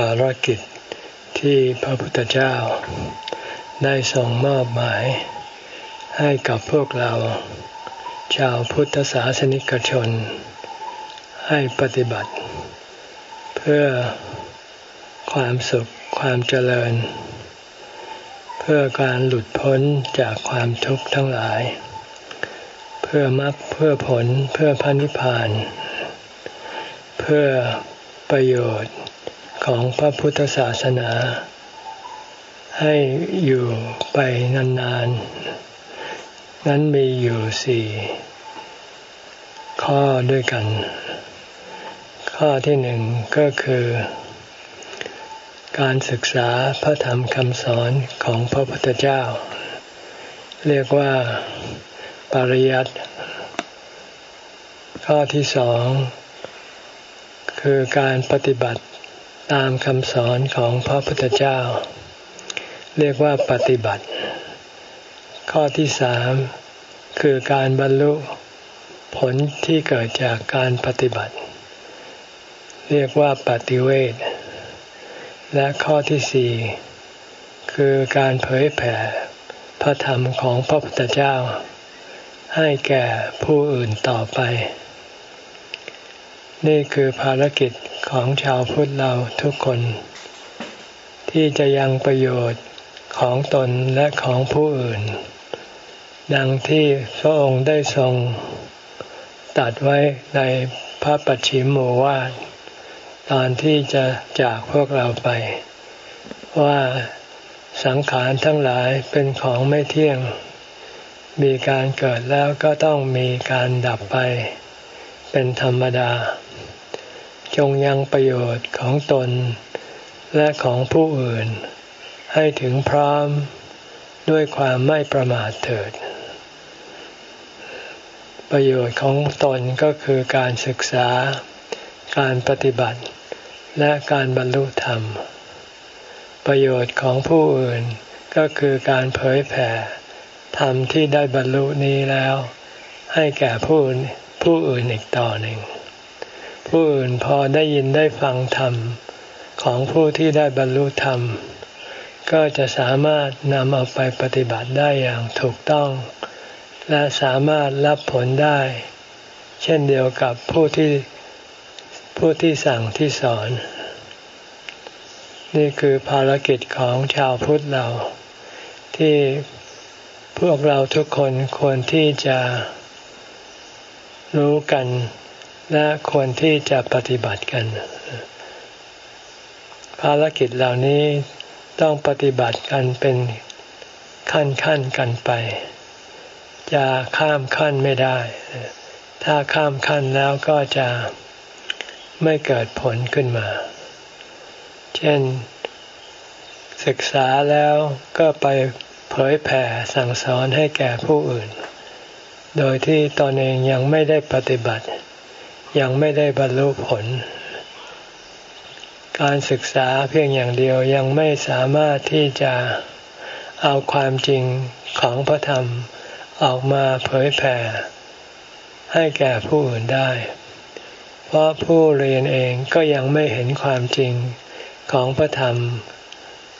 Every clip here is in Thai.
ภารกิจที่พระพุทธเจ้า ได้ส่งมอบหมาย ให้กับพวกเรา ชาวพุทธศาสนิกชน ให้ปฏิบัติ เพื่อความสุขความเจริญ เพื่อการหลุดพ้นจากความทุกข์ทั้งหลาย เพื่อมรรคเพื่อผลเพื่อพันิพพาน เพื่อประโยชน์ ของพระพุทธศาสนา ให้อยู่ไปนานๆ นั้นมีอยู่สี่ข้อด้วยกัน ข้อที่หนึ่งก็คือ การศึกษาพระธรรมคำสอนของพระพุทธเจ้า เรียกว่าปริยัติข้อที่สองคือการปฏิบัติ ตามคำสอนของพระพุทธเจ้า เรียกว่าปฏิบัติ ข้อที่สามคือการบรรลุผลที่เกิดจากการปฏิบัติ เรียกว่าปฏิเวทและข้อที่สี่คือการเผยแผ่พระธรรมของพระพุทธเจ้า ให้แก่ผู้อื่นต่อไป นี่คือภารกิจของชาวพุทธเราทุกคน ที่จะยังประโยชน์ของตนและของผู้อื่น ดังที่พระองค์ได้ทรงตัดไว้ในพระปัจฉิมโมวาทตอนที่จะจากพวกเราไป ว่าสังขารทั้งหลายเป็นของไม่เที่ยง มีการเกิดแล้วก็ต้องมีการดับไป เป็นธรรมดา จงยังประโยชน์ของตน และของผู้อื่น ให้ถึงพร้อมด้วยความไม่ประมาทเถิด ประโยชน์ของตนก็คือการศึกษา การปฏิบัติ และการบรรลุธรรม ประโยชน์ของผู้อื่นก็คือการเผยแผ่ธรรมที่ได้บรรลุนี้แล้ว ให้แก่ผู้ผู้อื่นอีกต่อหนึ่ง ผู้อื่นพอได้ยินได้ฟังธรรม ของผู้ที่ได้บรรลุธรรม ก็จะสามารถนำเอาไปปฏิบัติได้อย่างถูกต้อง และสามารถรับผลได้ เช่นเดียวกับผู้ที่ผู้ที่สั่งที่สอน นี่คือภารกิจของชาวพุทธเรา ที่พวกเราทุกคนควรที่จะรู้กัน และควรที่จะปฏิบัติกัน ภารกิจเหล่านี้ต้องปฏิบัติกันเป็นขั้นขั้นกันไป จะข้ามขั้นไม่ได้ ถ้าข้ามขั้นแล้วก็จะไม่เกิดผลขึ้นมา เช่น ศึกษาแล้วก็ไปเผยแผ่สั่งสอนให้แก่ผู้อื่น โดยที่ตนเองยังไม่ได้ปฏิบัติ ยังไม่ได้บรรลุผล การศึกษาเพียงอย่างเดียวยังไม่สามารถที่จะเอาความจริงของพระธรรมออกมาเผยแผ่ ให้แก่ผู้อื่นได้ เพราะผู้เรียนเองก็ยังไม่เห็นความจริงของพระธรรม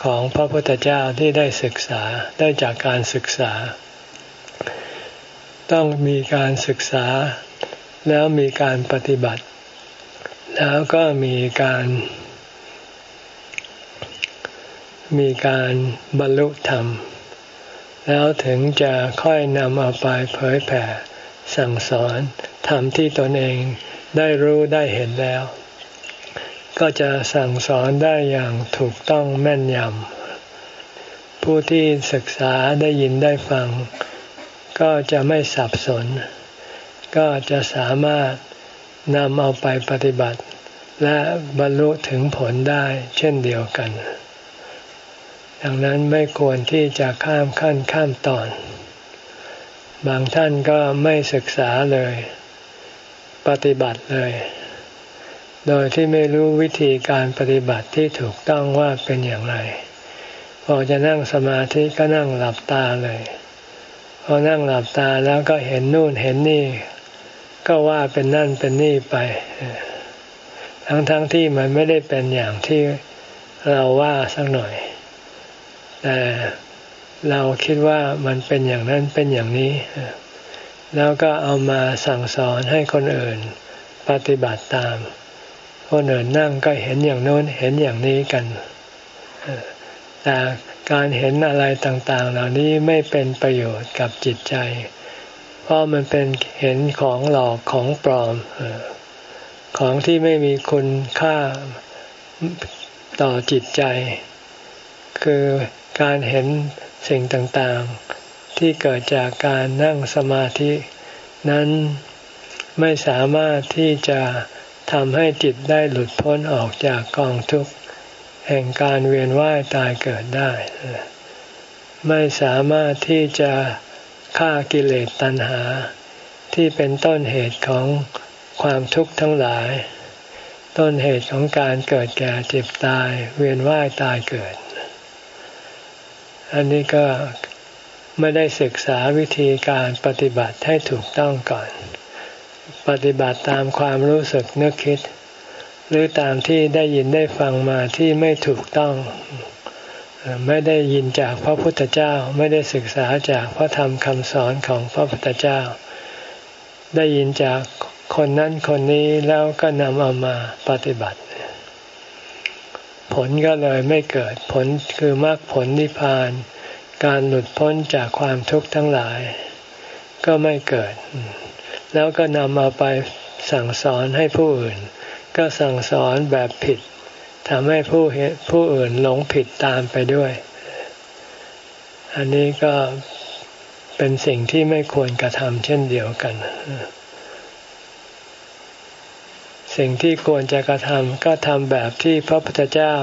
ของพระพุทธเจ้าที่ได้ศึกษาได้จากการศึกษา ต้องมีการศึกษา แล้วมีการปฏิบัติ แล้วก็มีการ มีการบรรลุธรรม แล้วถึงจะค่อยนำเอาไปเผยแผ่สั่งสอนธรรมที่ตนเองได้รู้ได้เห็นแล้ว ก็จะสั่งสอนได้อย่างถูกต้องแม่นยำผู้ที่ศึกษาได้ยินได้ฟัง ก็จะไม่สับสน ก็จะสามารถนำเอาไปปฏิบัติ และบรรลุถึงผลได้เช่นเดียวกัน ดังนั้นไม่ควรที่จะข้ามขั้นข้ามตอน บางท่านก็ไม่ศึกษาเลย ปฏิบัติเลย โดยที่ไม่รู้วิธีการปฏิบัติที่ถูกต้องว่าเป็นอย่างไร พอจะนั่งสมาธิก็นั่งหลับตาเลย พอนั่งหลับตาแล้วก็เห็นนู่นเห็นนี่ ก็ว่าเป็นนั่นเป็นนี่ไป ทั้งๆทที่มันไม่ได้เป็นอย่างที่เราว่าสักหน่อย แต่เราคิดว่ามันเป็นอย่างนั้นเป็นอย่างนี้ แล้วก็เอามาสั่งสอนให้คนอื่นปฏิบัติตาม คนอื่นนั่งก็เห็นอย่างโน้นเห็นอย่างนี้กัน แต่การเห็นอะไรต่าง ๆ เหล่านี้ไม่เป็นประโยชน์กับจิตใจ เพราะมันเป็นเห็นของหลอกของปลอม ของที่ไม่มีคุณค่าต่อจิตใจ คือการเห็นสิ่งต่างๆ ที่เกิดจากการนั่งสมาธิ นั้นไม่สามารถที่จะทำให้จิตได้หลุดพ้นออกจากกองทุกข์ แห่งการเวียนว่ายตายเกิดได้ ไม่สามารถที่จะ ฆ่ากิเลสตัณหา ที่เป็นต้นเหตุของความทุกข์ทั้งหลาย ต้นเหตุของการเกิดแก่เจ็บตาย เวียนว่ายตายเกิด อันนี้ก็ไม่ได้ศึกษาวิธีการปฏิบัติให้ถูกต้องก่อน ปฏิบัติตามความรู้สึกนึกคิด หรือตามที่ได้ยินได้ฟังมาที่ไม่ถูกต้อง ไม่ได้ยินจากพระพุทธเจ้า ไม่ได้ศึกษาจากพระธรรมคำสอนของพระพุทธเจ้า ได้ยินจากคนนั้นคนนี้แล้วก็นำเอามาปฏิบัติ ผลก็เลยไม่เกิดผลคือมรรคผลนิพพาน การหลุดพ้นจากความทุกข์ทั้งหลาย ก็ไม่เกิด แล้วก็นำเอาไปสั่งสอนให้ผู้อื่น ก็สั่งสอนแบบผิด ทำให้ผู้ผู้อื่นหลงผิดตามไปด้วย อันนี้ก็เป็นสิ่งที่ไม่ควรกระทำเช่นเดียวกัน สิ่งที่ควรจะกระทำก็ทำแบบที่พระพุทธเจ้า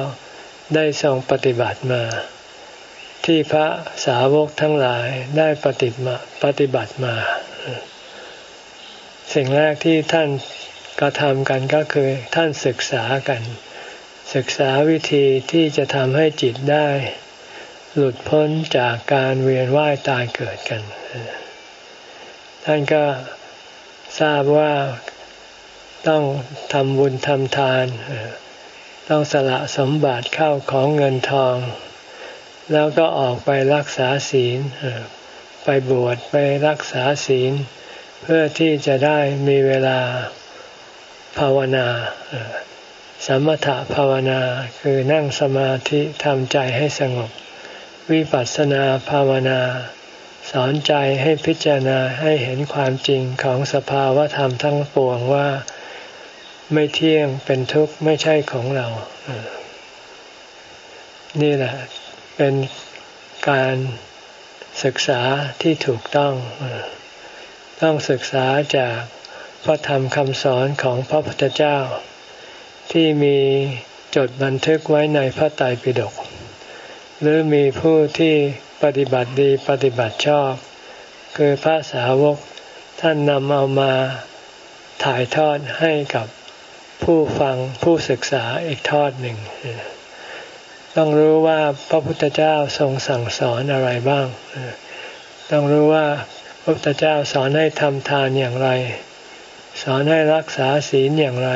ได้ทรงปฏิบัติมา ที่พระสาวกทั้งหลายได้ปฏิมาปฏิบัติมา สิ่งแรกที่ท่านกระทำกันก็คือท่านศึกษากัน ศึกษาวิธีที่จะทำให้จิตได้ หลุดพ้นจากการเวียนว่ายตายเกิดกัน ท่านก็ทราบว่าต้องทำบุญทำทาน ต้องสละสมบัติเข้าของเงินทอง แล้วก็ออกไปรักษาศีล ไปบวชไปรักษาศีล เพื่อที่จะได้มีเวลาภาวนา สมถภาวนาคือนั่งสมาธิทำใจให้สงบ วิปัสสนาภาวนา สอนใจให้พิจารณาให้เห็นความจริงของสภาวะธรรมทั้งปวงว่าไม่เที่ยงเป็นทุกข์ไม่ใช่ของเรา นี่แหละ เป็นการศึกษาที่ถูกต้อง ต้องศึกษาจากพระธรรมคำสอนของพระพุทธเจ้า ที่มีจดบันทึกไว้ในพระไตรปิฎกหรือมีผู้ที่ปฏิบัติดีปฏิบัติชอบ คือพระสาวกท่านนำเอามาถ่ายทอดให้กับผู้ฟังผู้ศึกษาอีกทอดหนึ่ง ต้องรู้ว่าพระพุทธเจ้าทรงสั่งสอนอะไรบ้าง ต้องรู้ว่าพระพุทธเจ้าสอนให้ทำทานอย่างไร สอนให้รักษาศีลอย่างไร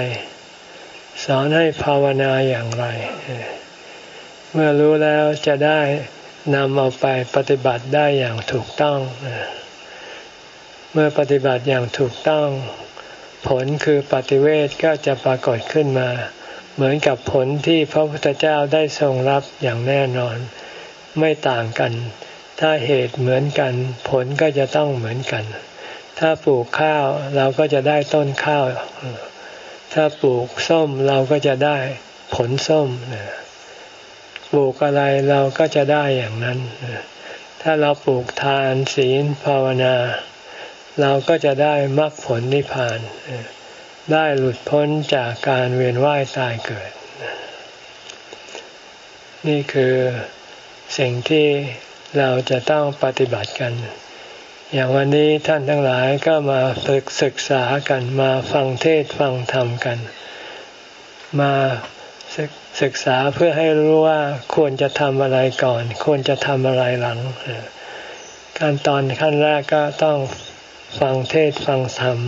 สอนให้ภาวนาอย่างไร เมื่อรู้แล้วจะได้นำเอาไปปฏิบัติได้อย่างถูกต้อง เมื่อปฏิบัติอย่างถูกต้อง ผลคือปฏิเวทก็จะปรากฏขึ้นมา เหมือนกับผลที่พระพุทธเจ้าได้ทรงรับอย่างแน่นอน ไม่ต่างกัน ถ้าเหตุเหมือนกัน ผลก็จะต้องเหมือนกัน ถ้าปลูกข้าวเราก็จะได้ต้นข้าว ถ้าปลูกส้มเราก็จะได้ผลส้มปลูกอะไรเราก็จะได้อย่างนั้น ถ้าเราปลูกทานศีลภาวนา เราก็จะได้มรรคผลนิพพาน ได้หลุดพ้นจากการเวียนว่ายตายเกิด นี่คือสิ่งที่เราจะต้องปฏิบัติกัน อย่างวันนี้ท่านทั้งหลายก็มาฝึกศึกษากันมาฟังเทศฟังธรรมกัน มาศึกษาเพื่อให้รู้ว่าควรจะทำอะไรก่อน ควรจะทำอะไรหลังขั้นตอนขั้นแรกก็ต้องฟังเทศฟังธรรม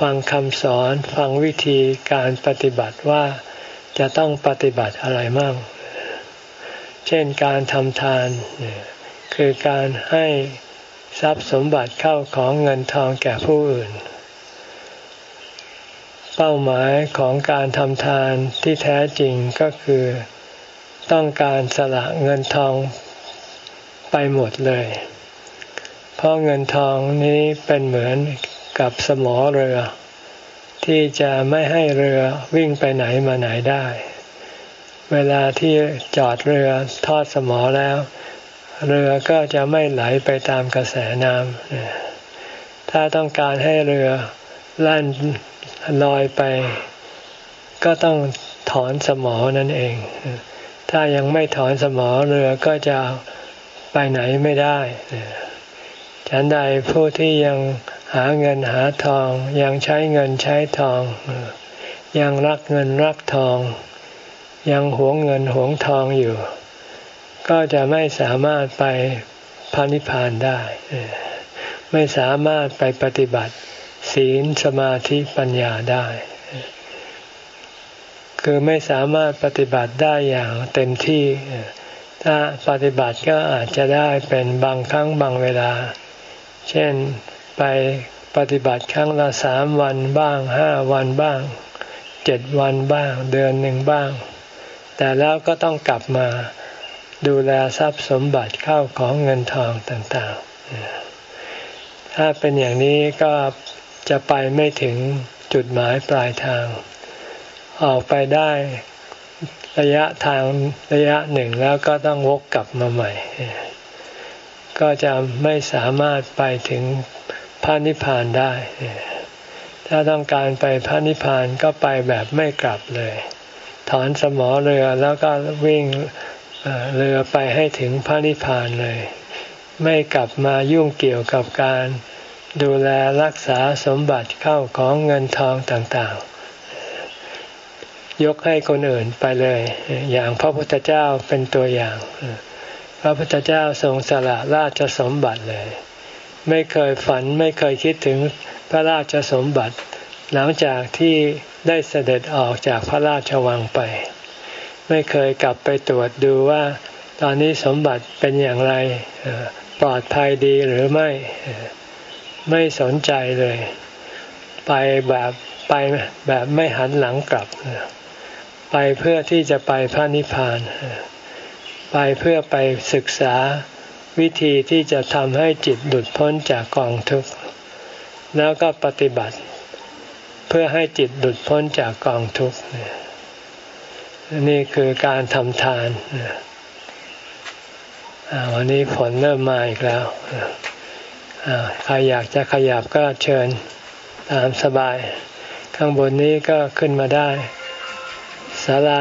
ฟังคำสอนฟังวิธีการปฏิบัติว่าจะต้องปฏิบัติอะไรมั่ง เช่นการทำทานคือการให้ ทรัพย์สมบัติเข้าของเงินทองแก่ผู้อื่น เป้าหมายของการทำทานที่แท้จริงก็คือ ต้องการสละเงินทองไปหมดเลย เพราะเงินทองนี้เป็นเหมือนกับสมอเรือ ที่จะไม่ให้เรือวิ่งไปไหนมาไหนได้ เวลาที่จอดเรือทอดสมอแล้ว เรือก็จะไม่ไหลไปตามกระแสน้ำถ้าต้องการให้เรือล่นลอยไป ก็ต้องถอนสมอนั่นเอง ถ้ายังไม่ถอนสมอเรือก็จะไปไหนไม่ได้ฉันใดผู้ที่ยังหาเงินหาทองยังใช้เงินใช้ทอง ยังรักเงินรักทอง ยังหวงเงินหวงทองอยู่ ก็จะไม่สามารถไปพานิพานได้ ไม่สามารถไปปฏิบัติ ศีลสมาธิปัญญาได้ คือไม่สามารถปฏิบัติได้อย่างเต็มที่ ถ้าปฏิบัติก็อาจจะได้เป็นบางครั้งบางเวลา เช่นไปปฏิบัติครั้งละสามวันบ้างห้าวันบ้างเจ็ดวันบ้าง เดือนหนึ่งบ้าง แต่แล้วก็ต้องกลับมา ดูแลทรัพย์สมบัติเข้าของเงินทองต่างๆ ถ้าเป็นอย่างนี้ก็จะไปไม่ถึงจุดหมายปลายทาง ออกไปได้ระยะทางระยะหนึ่งแล้วก็ต้องวกกลับมาใหม่ ก็จะไม่สามารถไปถึงพระนิพพานได้ ถ้าต้องการไปพระนิพพานก็ไปแบบไม่กลับเลย ถอนสมอเรือแล้วก็วิ่ง เรือไปให้ถึงพระนิพพานเลย ไม่กลับมายุ่งเกี่ยวกับการดูแลรักษาสมบัติเข้าของเงินทองต่างๆ ยกให้คนอื่นไปเลย อย่างพระพุทธเจ้าเป็นตัวอย่าง พระพุทธเจ้าทรงสละราชสมบัติเลย ไม่เคยฝันไม่เคยคิดถึงพระราชสมบัติ หลังจากที่ได้เสด็จออกจากพระราชวังไป ไม่เคยกลับไปตรวจดูว่า ตอนนี้สมบัติเป็นอย่างไรปลอดภัยดีหรือไม่ไม่สนใจเลย ไปแบบไปแบบไม่หันหลังกลับ ไปเพื่อที่จะไปพระนิพพาน ไปเพื่อไปศึกษาวิธีที่จะทำให้จิตหลุดพ้นจากกองทุกข์แล้วก็ปฏิบัติ เพื่อให้จิตหลุดพ้นจากกองทุกข์ นี่คือการทำทานวันนี้ฝนเริ่มมาอีกแล้วใครอยากจะขยับก็เชิญตามสบาย ข้างบนนี้ก็ขึ้นมาได้ศาลา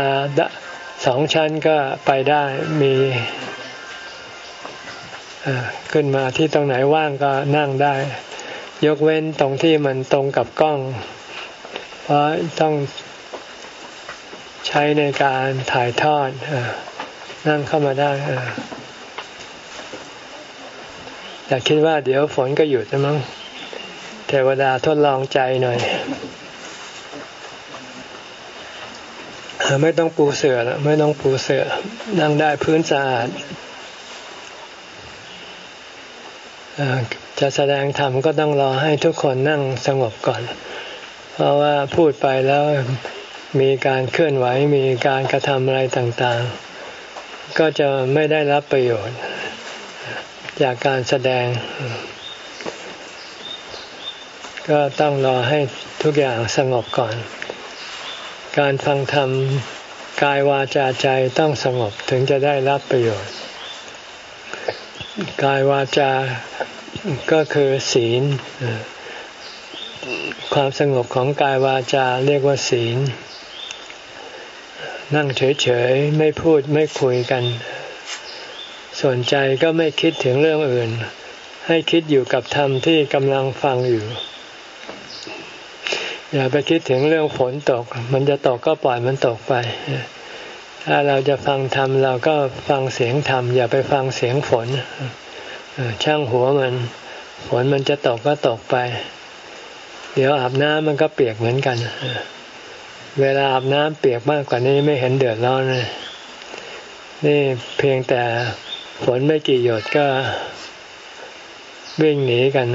สองชั้นก็ไปได้มีขึ้นมาที่ตรงไหนว่างก็นั่งได้ ยกเว้นตรงที่มันตรงกับกล้อง เพราะต้อง ใช้ในการถ่ายทอดอนั่งเข้ามาได้แต่คิดว่าเดี๋ยวฝนก็หยุดนะมั้งเทวดาทดลองใจหน่อย ไม่ต้องปูเสือแล้วไม่ต้องปูเสือนั่งได้พื้นสะอาดจะแสดงธรรมก็ต้องรอให้ทุกคนนั่งสงบก่อน เพราะว่าพูดไปแล้ว มีการเคลื่อนไหวมีการกระทำอะไรต่างๆ ก็จะไม่ได้รับประโยชน์ จากการแสดง ก็ต้องรอให้ทุกอย่างสงบก่อน การฟังธรรมกายวาจาใจต้องสงบถึงจะได้รับประโยชน์ กายวาจาก็คือศีล ความสงบของกายวาจาเรียกว่าศีล นั่งเฉยๆไม่พูดไม่คุยกัน ส่วนใจก็ไม่คิดถึงเรื่องอื่น ให้คิดอยู่กับธรรมที่กำลังฟังอยู่ อย่าไปคิดถึงเรื่องฝนตก มันจะตกก็ปล่อยมันตกไป ถ้าเราจะฟังธรรมเราก็ฟังเสียงธรรมอย่าไปฟังเสียงฝนช่างหัวมัน ฝนมันจะตกก็ตกไป เดี๋ยวอาบน้ำมันก็เปียกเหมือนกัน เวลาอาบน้ำเปียกมากกว่านี้ไม่เห็นเดือดร้อนเลยนี่เพียงแต่ฝนไม่กี่หยดก็วิ่งหนีกัน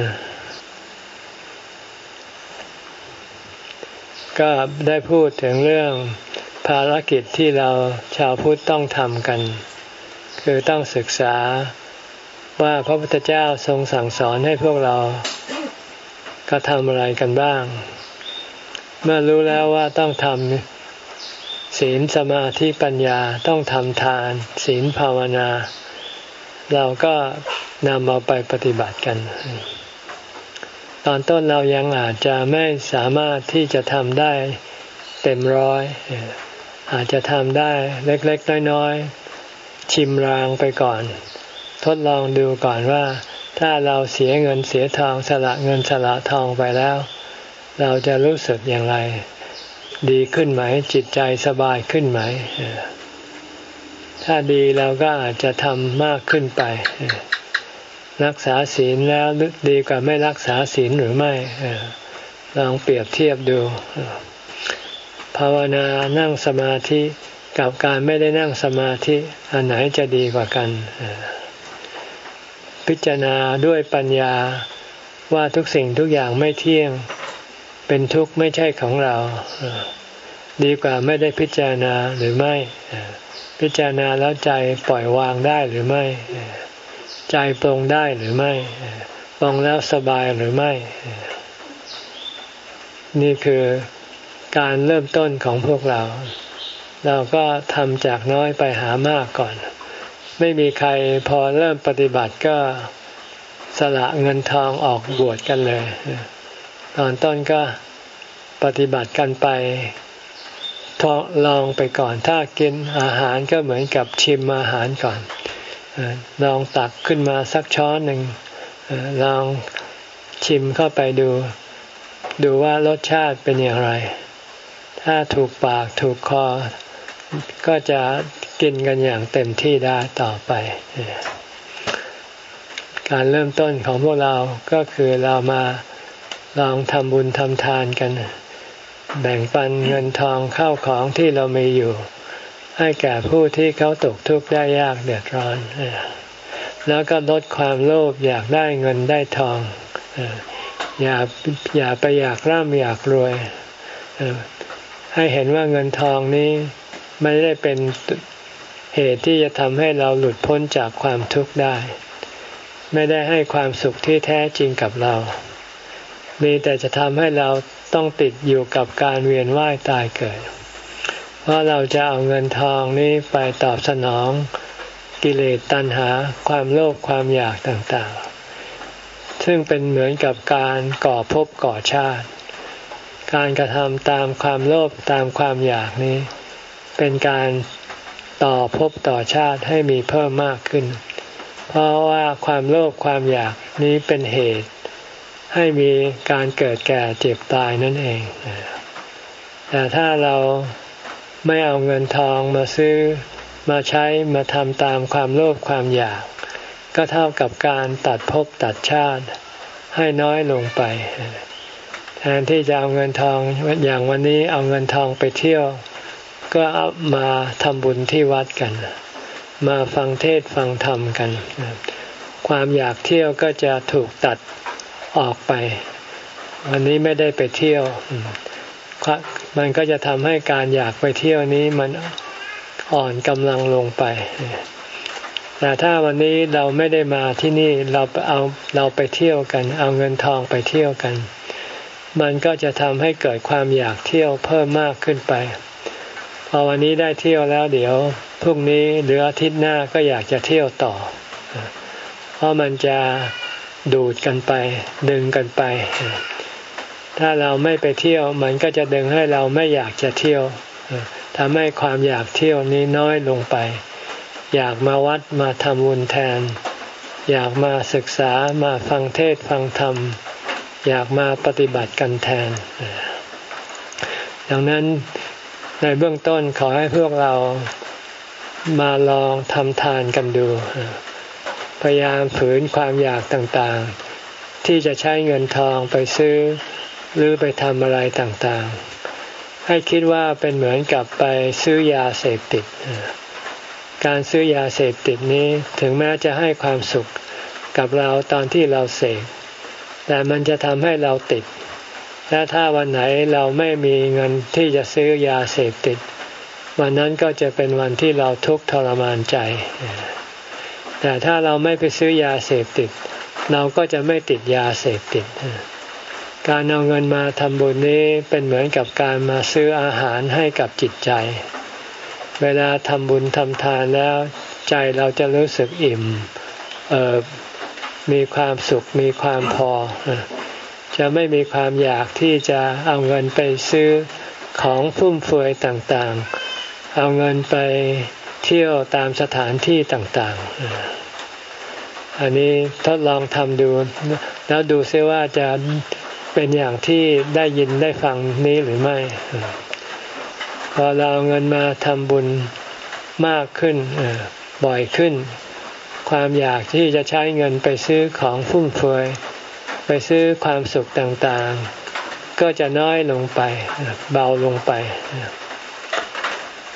ก็ได้พูดถึงเรื่องภารกิจที่เราชาวพุทธต้องทำกัน คือต้องศึกษาว่าพระพุทธเจ้าทรงสั่งสอนให้พวกเราก็ทำอะไรกันบ้าง เมื่อรู้แล้วว่าต้องทำศีลสมาธิปัญญาต้องทำทาน ศีลภาวนา เราก็นำเอาไปปฏิบัติกัน ตอนต้นเรายังอาจจะไม่สามารถที่จะทำได้เต็มร้อย อาจจะทำได้เล็กๆน้อยๆชิมรางไปก่อน ทดลองดูก่อนว่า ถ้าเราเสียเงินเสียทองสละเงินสละทองไปแล้ว เราจะรู้สึกอย่างไร ดีขึ้นไหม จิตใจสบายขึ้นไหม ถ้าดีเราก็อาจจะทำมากขึ้นไป รักษาศีลแล้วดีกว่าไม่รักษาศีลหรือไม่ลองเปรียบเทียบดู ภาวนานั่งสมาธิกับการไม่ได้นั่งสมาธิอันไหนจะดีกว่ากัน พิจารณาด้วยปัญญาว่าทุกสิ่งทุกอย่างไม่เที่ยง เป็นทุกข์ไม่ใช่ของเรา ดีกว่าไม่ได้พิจารณาหรือไม่ พิจารณาแล้วใจปล่อยวางได้หรือไม่ ใจปรงได้หรือไม่ปรงแล้วสบายหรือไม่ นี่คือการเริ่มต้นของพวกเรา เราก็ทำจากน้อยไปหามากก่อน ไม่มีใครพอเริ่มปฏิบัติก็สละเงินทองออกบวชกันเลย ตอนต้นก็ปฏิบัติกันไปทดลองไปก่อนถ้ากินอาหารก็เหมือนกับชิมอาหารก่อนลองตักขึ้นมาสักช้อนหนึ่งลองชิมเข้าไปดู ดูว่ารสชาติเป็นอย่างไร ถ้าถูกปากถูกคอ ก็จะกินกันอย่างเต็มที่ได้ต่อไป การเริ่มต้นของพวกเราก็คือเรามา ลองทำบุญทำทานกัน แบ่งปันเงินทองเข้าของที่เรามีอยู่ ให้แก่ผู้ที่เขาตกทุกข์ได้ยากเดือดร้อน แล้วก็ลดความโลภอยากได้เงินได้ทอง อย่าอย่าไปอยากร่ำอยากรวย ให้เห็นว่าเงินทองนี้ไม่ได้เป็นเหตุที่จะทำให้เราหลุดพ้นจากความทุกข์ได้ ไม่ได้ให้ความสุขที่แท้จริงกับเรา มีแต่จะทำให้เราต้องติดอยู่กับการเวียนว่ายตายเกิด เพราะเราจะเอาเงินทองนี้ไปตอบสนองกิเลสตัณหาความโลภความอยากต่างๆ ซึ่งเป็นเหมือนกับการก่อภพก่อชาติ การกระทำตามความโลภตามความอยากนี้ เป็นการต่อภพต่อชาติให้มีเพิ่มมากขึ้น เพราะว่าความโลภความอยากนี้เป็นเหตุ ให้มีการเกิดแก่เจ็บตายนั่นเอง แต่ถ้าเราไม่เอาเงินทองมาซื้อมาใช้มาทำตามความโลภความอยาก ก็เท่ากับการตัดภพตัดชาติให้น้อยลงไป แทนที่จะเอาเงินทองอย่างวันนี้เอาเงินทองไปเที่ยว ก็เอามาทำบุญที่วัดกัน มาฟังเทศฟังธรรมกัน ความอยากเที่ยวก็จะถูกตัด ออกไป วันนี้ไม่ได้ไปเที่ยว มันก็จะทำให้การอยากไปเที่ยวนี้มันอ่อนกำลังลงไป แต่ถ้าวันนี้เราไม่ได้มาที่นี่เราเอาเราไปเที่ยวกัน เอาเงินทองไปเที่ยวกัน มันก็จะทำให้เกิดความอยากเที่ยวเพิ่มมากขึ้นไป พอวันนี้ได้เที่ยวแล้วเดี๋ยวพรุ่งนี้หรืออาทิตย์หน้าก็อยากจะเที่ยวต่อ เพราะมันจะ ดูดกันไป ดึงกันไป ถ้าเราไม่ไปเที่ยว มันก็จะดึงให้เราไม่อยากจะเที่ยวทำให้ความอยากเที่ยวนี้น้อยลงไป อยากมาวัดมาทำบุญแทน อยากมาศึกษามาฟังเทศฟังธรรม อยากมาปฏิบัติกันแทน ดังนั้นในเบื้องต้นขอให้พวกเรามาลองทำทานกันดู ยายามฝืนความอยากต่างๆ ที่จะใช้เงินทองไปซื้อ หรือไปทำอะไรต่างๆ ให้คิดว่าเป็นเหมือนกับไปซื้อยาเสพติด การซื้อยาเสพติดนี้ถึงแม้จะให้ความสุขกับเราตอนที่เราเสพแต่มันจะทำให้เราติด และถ้าวันไหนเราไม่มีเงินที่จะซื้อยาเสพติด วันนั้นก็จะเป็นวันที่เราทุกข์ทรมานใจ แต่ถ้าเราไม่ไปซื้อยาเสพติด เราก็จะไม่ติดยาเสพติด การเอาเงินมาทำบุญนี้เป็นเหมือนกับการมาซื้ออาหารให้กับจิตใจ เวลาทำบุญทำทานแล้วใจเราจะรู้สึกอิ่มเอิบมีความสุขมีความพอ จะไม่มีความอยากที่จะเอาเงินไปซื้อของฟุ่มเฟือยต่างๆ เอาเงินไป เที่ยวตามสถานที่ต่างๆ อันนี้ทดลองทำดู แล้วดูซิว่าจะเป็นอย่างที่ได้ยินได้ฟังนี้หรือไม่ พอเราเอาเงินมาทำบุญมากขึ้นบ่อยขึ้น ความอยากที่จะใช้เงินไปซื้อของฟุ่มเฟือยไปซื้อความสุขต่างๆ ก็จะน้อยลงไป เบาลงไป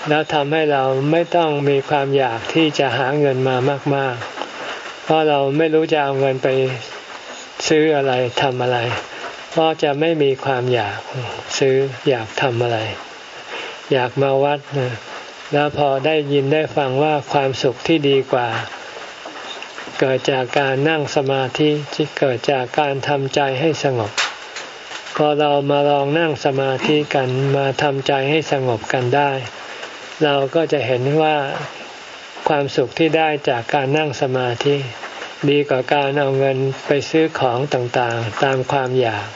แล้วทำให้เราไม่ต้องมีความอยากที่จะหาเงินมามาก ๆ เพราะเราไม่รู้จะเอาเงินไปซื้ออะไรทำอะไร เพราะจะไม่มีความอยากซื้ออยากทำอะไร อยากมาวัดแล้วพอได้ยินได้ฟังว่าความสุขที่ดีกว่า เกิดจากการนั่งสมาธิที่เกิดจากการทำใจให้สงบ พอเรามาลองนั่งสมาธิกันมาทำใจให้สงบกันได้ เราก็จะเห็นว่าความสุขที่ได้จากการนั่งสมาธิ ดีกว่าการเอาเงินไปซื้อของต่างๆ ตามความอยาก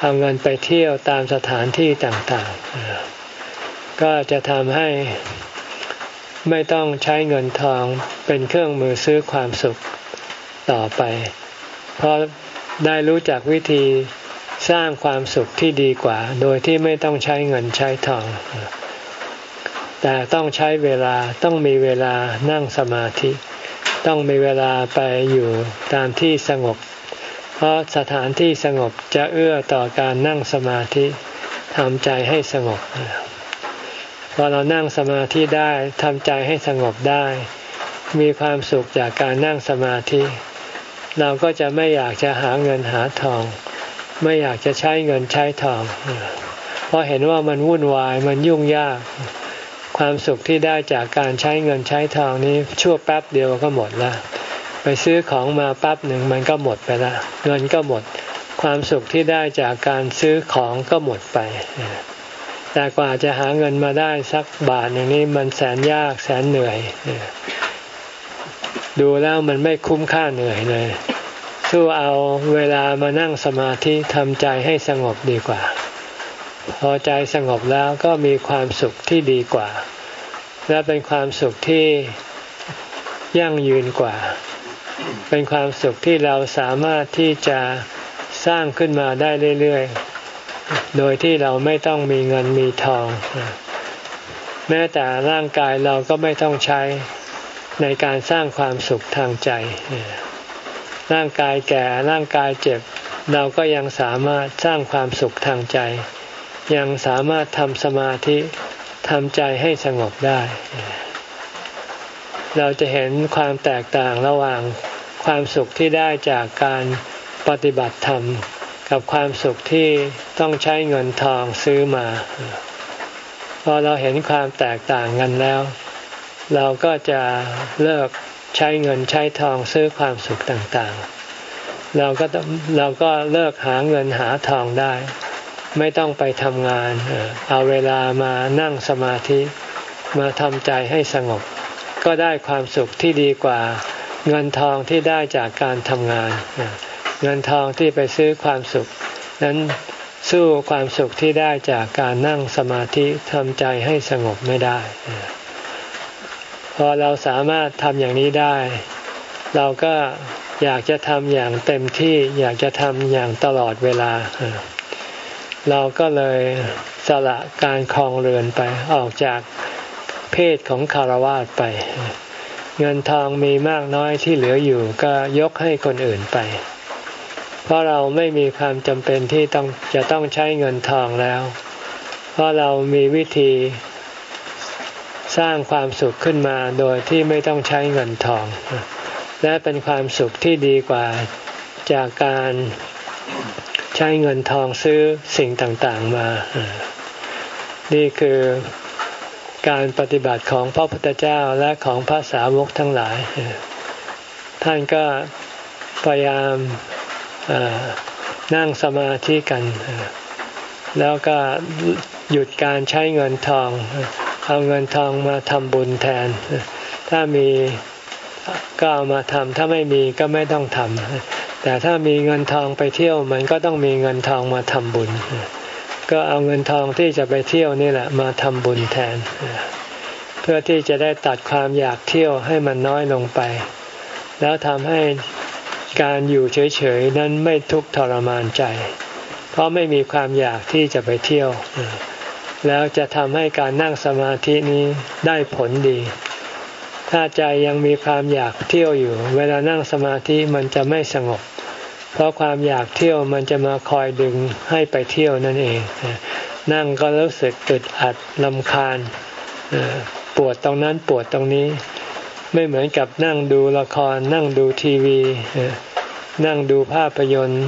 เอาเงินไปเที่ยวตามสถานที่ต่างๆ ก็จะทำให้ไม่ต้องใช้เงินทองเป็นเครื่องมือซื้อความสุขต่อไป เพราะได้รู้จักวิธีสร้างความสุขที่ดีกว่า โดยที่ไม่ต้องใช้เงินใช้ทอง แต่ต้องใช้เวลาต้องมีเวลานั่งสมาธิ ต้องมีเวลาไปอยู่ตามที่สงบ เพราะสถานที่สงบจะเอื้อต่อการนั่งสมาธิทำใจให้สงบพอเรานั่งสมาธิได้ทำใจให้สงบได้ มีความสุขจากการนั่งสมาธิ เราก็จะไม่อยากจะหาเงินหาทอง ไม่อยากจะใช้เงินใช้ทอง เพราะเห็นว่ามันวุ่นวายมันยุ่งยาก ความสุขที่ได้จากการใช้เงินใช้ทองนี้ชั่วแป๊บเดียวก็หมดละไปซื้อของมาแป๊บหนึ่งมันก็หมดไปละเงินก็หมด ความสุขที่ได้จากการซื้อของก็หมดไปแต่กว่าจะหาเงินมาได้สักบาทอย่างนี้มันแสนยากแสนเหนื่อยดูแล้วมันไม่คุ้มค่าเหนื่อยเลย สู้เอาเวลามานั่งสมาธิทำใจให้สงบดีกว่า พอใจสงบแล้วก็มีความสุขที่ดีกว่า และเป็นความสุขที่ยั่งยืนกว่า เป็นความสุขที่เราสามารถที่จะสร้างขึ้นมาได้เรื่อยๆ โดยที่เราไม่ต้องมีเงินมีทอง แม้แต่ร่างกายเราก็ไม่ต้องใช้ในการสร้างความสุขทางใจ ร่างกายแก่ร่างกายเจ็บ เราก็ยังสามารถสร้างความสุขทางใจ ยังสามารถทำสมาธิทำใจให้สงบได้ เราจะเห็นความแตกต่างระหว่างความสุขที่ได้จากการปฏิบัติธรรม กับความสุขที่ต้องใช้เงินทองซื้อมา พอเราเห็นความแตกต่างกันแล้ว เราก็จะเลิกใช้เงินใช้ทองซื้อความสุขต่างๆ เราก็เราก็เลิกหาเงินหาทองได้ ไม่ต้องไปทำงาน เอาเวลามานั่งสมาธิมาทำใจให้สงบ ก็ได้ความสุขที่ดีกว่า เงินทองที่ได้จากการทำงาน เงินทองที่ไปซื้อความสุข นั้นสู้ความสุขที่ได้จากการนั่งสมาธิทำใจให้สงบไม่ได้ พอเราสามารถทำอย่างนี้ได้ เราก็อยากจะทำอย่างเต็มที่อยากจะทำอย่างตลอดเวลา เราก็เลยสละการคลองเรือนไป ออกจากเพศของคารวาสไป เงินทองมีมากน้อยที่เหลืออยู่ก็ยกให้คนอื่นไป เพราะเราไม่มีความจำเป็นที่ต้องจะต้องใช้เงินทองแล้ว เพราะเรามีวิธีสร้างความสุขขึ้นมาโดยที่ไม่ต้องใช้เงินทอง และเป็นความสุขที่ดีกว่าจากการ ใช้เงินทองซื้อสิ่งต่างๆมา นี่คือการปฏิบัติของพระพุทธเจ้าและของพระสาวกทั้งหลาย ท่านก็พยายามนั่งสมาธิกัน แล้วก็หยุดการใช้เงินทอง เอาเงินทองมาทำบุญแทน ถ้ามีก็เอามาทำถ้าไม่มีก็ไม่ต้องทำ แต่ถ้ามีเงินทองไปเที่ยวมันก็ต้องมีเงินทองมาทำบุญ ก็เอาเงินทองที่จะไปเที่ยวนี่แหละมาทำบุญแทน เพื่อที่จะได้ตัดความอยากเที่ยวให้มันน้อยลงไป แล้วทำให้การอยู่เฉยๆนั้นไม่ทุกข์ทรมานใจ เพราะไม่มีความอยากที่จะไปเที่ยว แล้วจะทำให้การนั่งสมาธินี้ได้ผลดี ถ้าใจยังมีความอยากเที่ยวอยู่ เวลานั่งสมาธิมันจะไม่สงบ เพราะความอยากเที่ยวมันจะมาคอยดึงให้ไปเที่ยวนั่นเอง นั่งก็รู้สึกอึดอัดลำคาญปวดตรงนั้นปวดตรงนี้ ไม่เหมือนกับนั่งดูละคร นั่งดูทีวี นั่งดูภาพยนตร์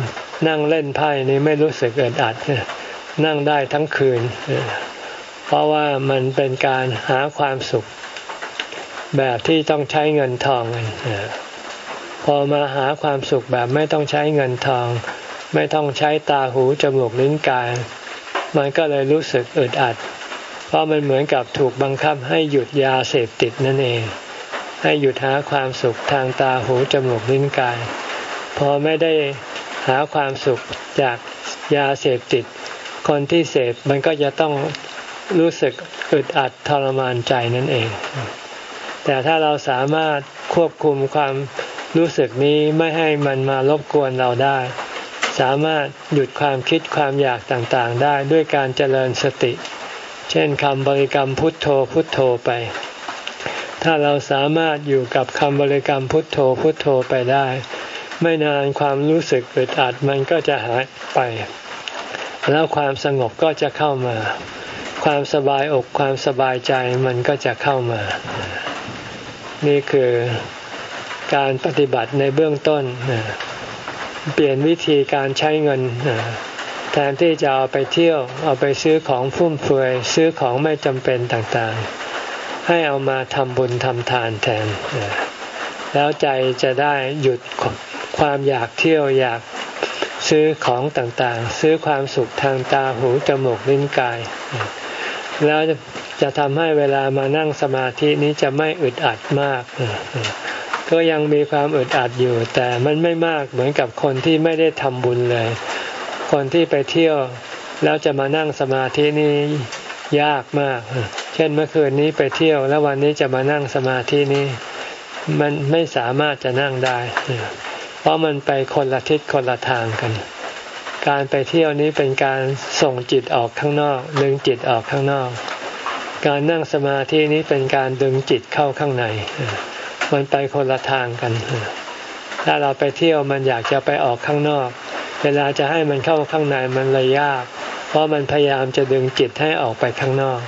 นั่งเล่นไพ่นี่ไม่รู้สึกอิดอัดนั่งได้ทั้งคืน เพราะว่ามันเป็นการหาความสุข แบบที่ต้องใช้เงินทองพอมาหาความสุขแบบไม่ต้องใช้เงินทอง ไม่ต้องใช้ตาหูจมูกลิ้นกาย มันก็เลยรู้สึกอึดอัด เพราะมันเหมือนกับถูกบังคับให้หยุดยาเสพติดนั่นเอง ให้หยุดหาความสุขทางตาหูจมูกลิ้นกาย พอไม่ได้หาความสุขจากยาเสพติด คนที่เสพมันก็จะต้องรู้สึกอึดอัดทรมานใจนั่นเอง แต่ถ้าเราสามารถควบคุมความรู้สึกนี้ไม่ให้มันมารบกวนเราได้ สามารถหยุดความคิดความอยากต่างๆ ได้ด้วยการเจริญสติ เช่นคำบริกรรมพุทโธพุทโธไป ถ้าเราสามารถอยู่กับคำบริกรรมพุทโธพุทโธไปได้ ไม่นานความรู้สึกอึดอัดมันก็จะหายไป แล้วความสงบก็จะเข้ามา ความสบายอกความสบายใจมันก็จะเข้ามา นี่คือการปฏิบัติในเบื้องต้น เปลี่ยนวิธีการใช้เงิน แทนที่จะเอาไปเที่ยว เอาไปซื้อของฟุ่มเฟือยซื้อของไม่จำเป็นต่างๆ ให้เอามาทำบุญทำทานแทน แล้วใจจะได้หยุดความอยากเที่ยวอยากซื้อของต่างๆ ซื้อความสุขทางตาหูจมูกลิ้นกาย แล้วจะทำให้เวลามานั่งสมาธินี้จะไม่อึดอัดมาก ก็ยังมีความอึดอัดอยู่ แต่มันไม่มากเหมือนกับคนที่ไม่ได้ทำบุญเลย คนที่ไปเที่ยวแล้วจะมานั่งสมาธินี้ยากมาก เช่นเมื่อคืนนี้ไปเที่ยว แล้ววันนี้จะมานั่งสมาธินี้ มันไม่สามารถจะนั่งได้ เพราะมันไปคนละทิศคนละทางกัน การไปเที่ยวนี้เป็นการส่งจิตออกข้างนอกดึงจิตออกข้างนอก การนั่งสมาธินี้เป็นการดึงจิตเข้าข้างใน มันไปคนละทางกัน ถ้าเราไปเที่ยวมันอยากจะไปออกข้างนอก เวลาจะให้มันเข้าข้างในมันเลยยาก เพราะมันพยายามจะดึงจิตให้ออกไปข้างนอก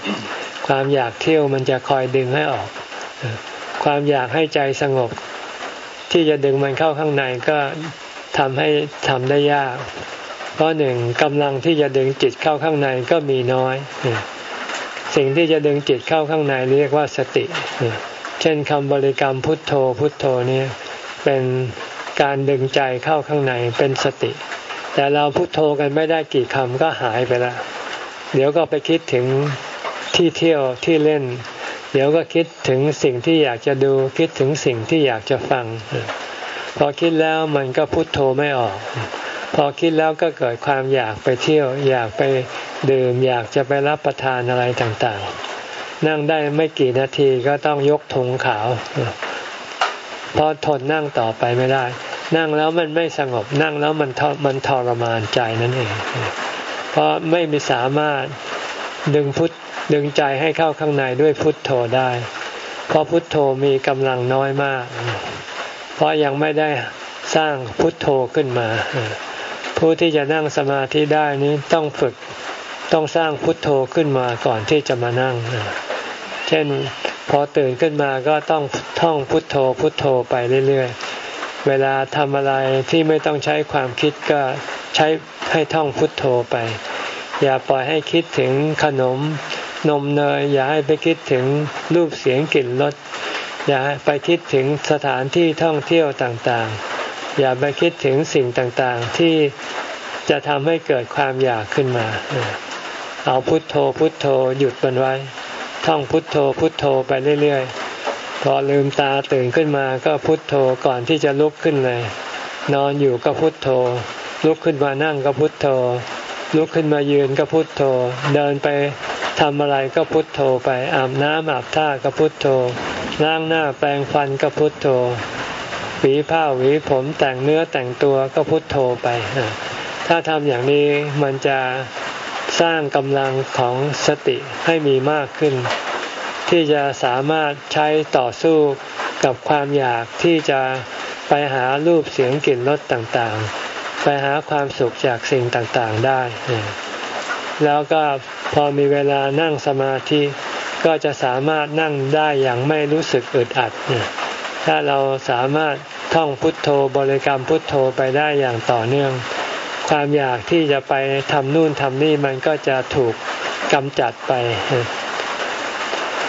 ความอยากเที่ยวมันจะคอยดึงให้ออก ความอยากให้ใจสงบ ที่จะดึงมันเข้าข้างในก็ทำให้ทำได้ยาก เพราะหนึ่งกำลังที่จะดึงจิตเข้าข้างในก็มีน้อย สิ่งที่จะดึงจิตเข้าข้างในเรียกว่าสติ เช่นคำบริกรรมพุทโธพุทโธนี่เป็นการดึงใจเข้าข้างในเป็นสติ แต่เราพุทโธกันไม่ได้กี่คำก็หายไปล้วเดี๋ยวก็ไปคิดถึงที่เที่ยวที่เล่น เดี๋ยวก็คิดถึงสิ่งที่อยากจะดูคิดถึงสิ่งที่อยากจะฟัง พอคิดแล้วมันก็พุโทโธไม่ออก พอคิดแล้วก็เกิดความอยากไปเที่ยว อยากไปดื่ม อยากจะไปรับประทานอะไรต่างๆ นั่งได้ไม่กี่นาทีก็ต้องยกธงขาวเพราะทนนั่งต่อไปไม่ได้ นั่งแล้วมันไม่สงบนั่งแล้วมันมันทรมานใจนั่นเอง เพราะไม่มีสามารถดึงพุทดึงใจให้เข้าข้างในด้วยพุทโธได้ เพราะพุทโธมีกำลังน้อยมาก เพราะยังไม่ได้สร้างพุทโธขึ้นมา ผู้ที่จะนั่งสมาธิได้นี้ต้องฝึกต้องสร้างพุทโธขึ้นมาก่อนที่จะมานั่ง เช่นพอตื่นขึ้นมาก็ต้องท่องพุทโธพุทโธไปเรื่อยๆ เวลาทำอะไรที่ไม่ต้องใช้ความคิดก็ใช้ให้ท่องพุทโธไป อย่าปล่อยให้คิดถึงขนมนมเนย อย่าให้ไปคิดถึงรูปเสียงกลิ่นรสอย่าไปคิดถึงสถานที่ท่องเที่ยวต่างๆ อย่าไปคิดถึงสิ่งต่างๆ ที่จะทำให้เกิดความอยากขึ้นมา เอาพุทโธพุทโธหยุดมันไว้ ท่องพุทโธพุทโธไปเรื่อยๆ พอลืมตาตื่นขึ้นมาก็พุทโธก่อนที่จะลุกขึ้นเลย นอนอยู่ก็พุทโธ ลุกขึ้นมานั่งก็พุทโธ ลุกขึ้นมายืนก็พุทโธ เดินไปทำอะไรก็พุทโธไปอาบน้ำอาบท่าก็พุทโธล้างหน้าแปรงฟันก็พุทโธ หวีผ้าหวีผมแต่งเนื้อแต่งตัวก็พุทโธไป ถ้าทำอย่างนี้มันจะสร้างกำลังของสติให้มีมากขึ้น ที่จะสามารถใช้ต่อสู้กับความอยากที่จะไปหารูปเสียงกลิ่นรสต่างๆ ไปหาความสุขจากสิ่งต่างๆได้ แล้วก็พอมีเวลานั่งสมาธิก็จะสามารถนั่งได้อย่างไม่รู้สึกอึดอัด ถ้าเราสามารถ ท่องพุทโธบริกรรมพุทโธไปได้อย่างต่อเนื่อง ความอยากที่จะไปทำนู่นทำนี่มันก็จะถูกกำจัดไป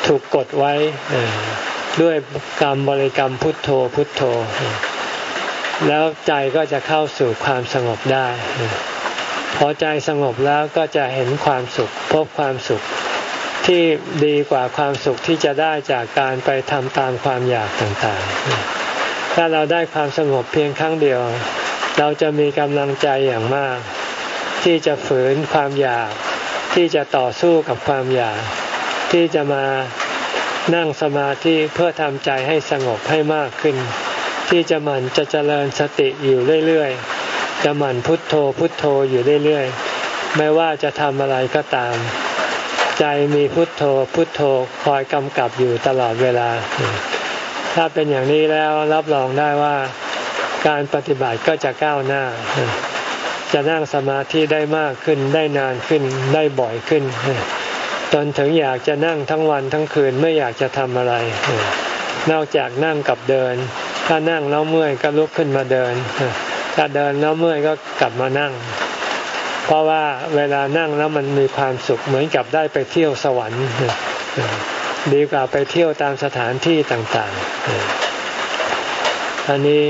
ถูกกดไว้ด้วยกรรมบริกรรมพุทโธพุทโธ แล้วใจก็จะเข้าสู่ความสงบได้พอใจสงบแล้วก็จะเห็นความสุข พบความสุขที่ดีกว่าความสุขที่จะได้จากการไปทำตามความอยากต่างๆ ถ้าเราได้ความสงบเพียงครั้งเดียว เราจะมีกำลังใจอย่างมาก ที่จะฝืนความอยาก ที่จะต่อสู้กับความอยาก ที่จะมานั่งสมาธิเพื่อทำใจให้สงบให้มากขึ้น ที่จะหมั่นจะเจริญสติอยู่เรื่อยๆ จะหมั่นพุทโธพุทโธอยู่เรื่อยๆ ไม่ว่าจะทำอะไรก็ตาม ใจมีพุทโธพุทโธคอยกำกับอยู่ตลอดเวลา ถ้าเป็นอย่างนี้แล้วรับรองได้ว่าการปฏิบัติก็จะก้าวหน้า จะนั่งสมาธิได้มากขึ้นได้นานขึ้นได้บ่อยขึ้น จนถึงอยากจะนั่งทั้งวันทั้งคืนไม่อยากจะทำอะไร นอกจากนั่งกับเดิน ถ้านั่งแล้วเมื่อยก็ลุกขึ้นมาเดิน ถ้าเดินแล้วเมื่อยก็กลับมานั่ง เพราะว่าเวลานั่งแล้วมันมีความสุขเหมือนกับได้ไปเที่ยวสวรรค์ ดีกว่าไปเที่ยวตามสถานที่ต่างๆ อันนี้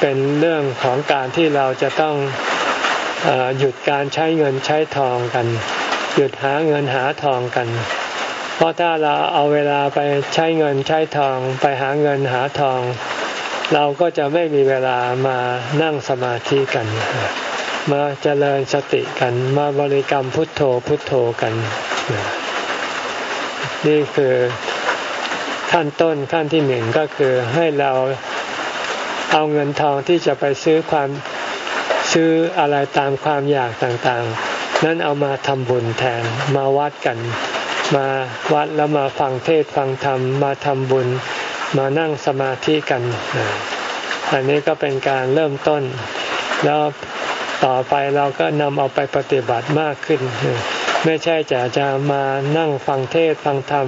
เป็นเรื่องของการที่เราจะต้องอหยุดการใช้เงินใช้ทองกัน หยุดหาเงินหาทองกัน เพราะถ้าเราเอาเวลาไปใช้เงินใช้ทอง ไปหาเงินหาทอง เราก็จะไม่มีเวลามานั่งสมาธิกัน มาเจริญสติกันมาบริกรรมพุทโธพุทโธกัน นี่คือขั้นต้นขั้นที่หนึ่งก็คือให้เราเอาเงินทองที่จะไปซื้อความซื้ออะไรตามความอยากต่างๆ นั้นเอามาทำบุญแทนมาวัดกัน มาวัดแล้วมาฟังเทศฟังธรรมมาทำบุญ มานั่งสมาธิกันอันนี้ก็เป็นการเริ่มต้น แล้วต่อไปเราก็นำเอาไปปฏิบัติมากขึ้น ไม่ใช่จะจะมานั่งฟังเทศฟังธรรม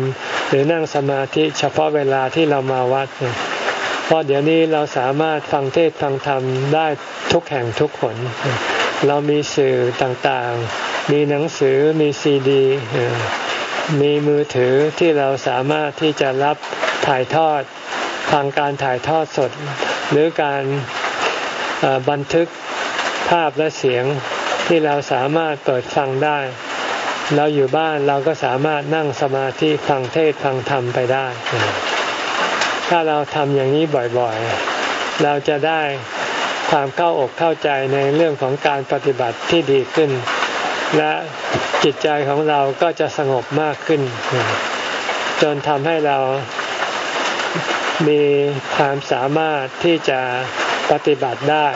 หรือนั่งสมาธิเฉพาะเวลาที่เรามาวัดเพราะเดี๋ยวนี้เราสามารถฟังเทศฟังธรรมได้ทุกแห่งทุกคนเรามีสื่อต่างๆ มีหนังสือมีซีดี มีมือถือที่เราสามารถที่จะรับถ่ายทอดทางการถ่ายทอดสด หรือการบันทึกภาพและเสียงที่เราสามารถเปิดฟังได้ เราอยู่บ้านเราก็สามารถนั่งสมาธิฟังเทศฟังธรรมไปได้ ถ้าเราทำอย่างนี้บ่อยๆ เราจะได้ความเข้าอกเข้าใจในเรื่องของการปฏิบัติที่ดีขึ้น และจิตใจของเราก็จะสงบมากขึ้น จนทำให้เรามีความสามารถที่จะปฏิบัติได้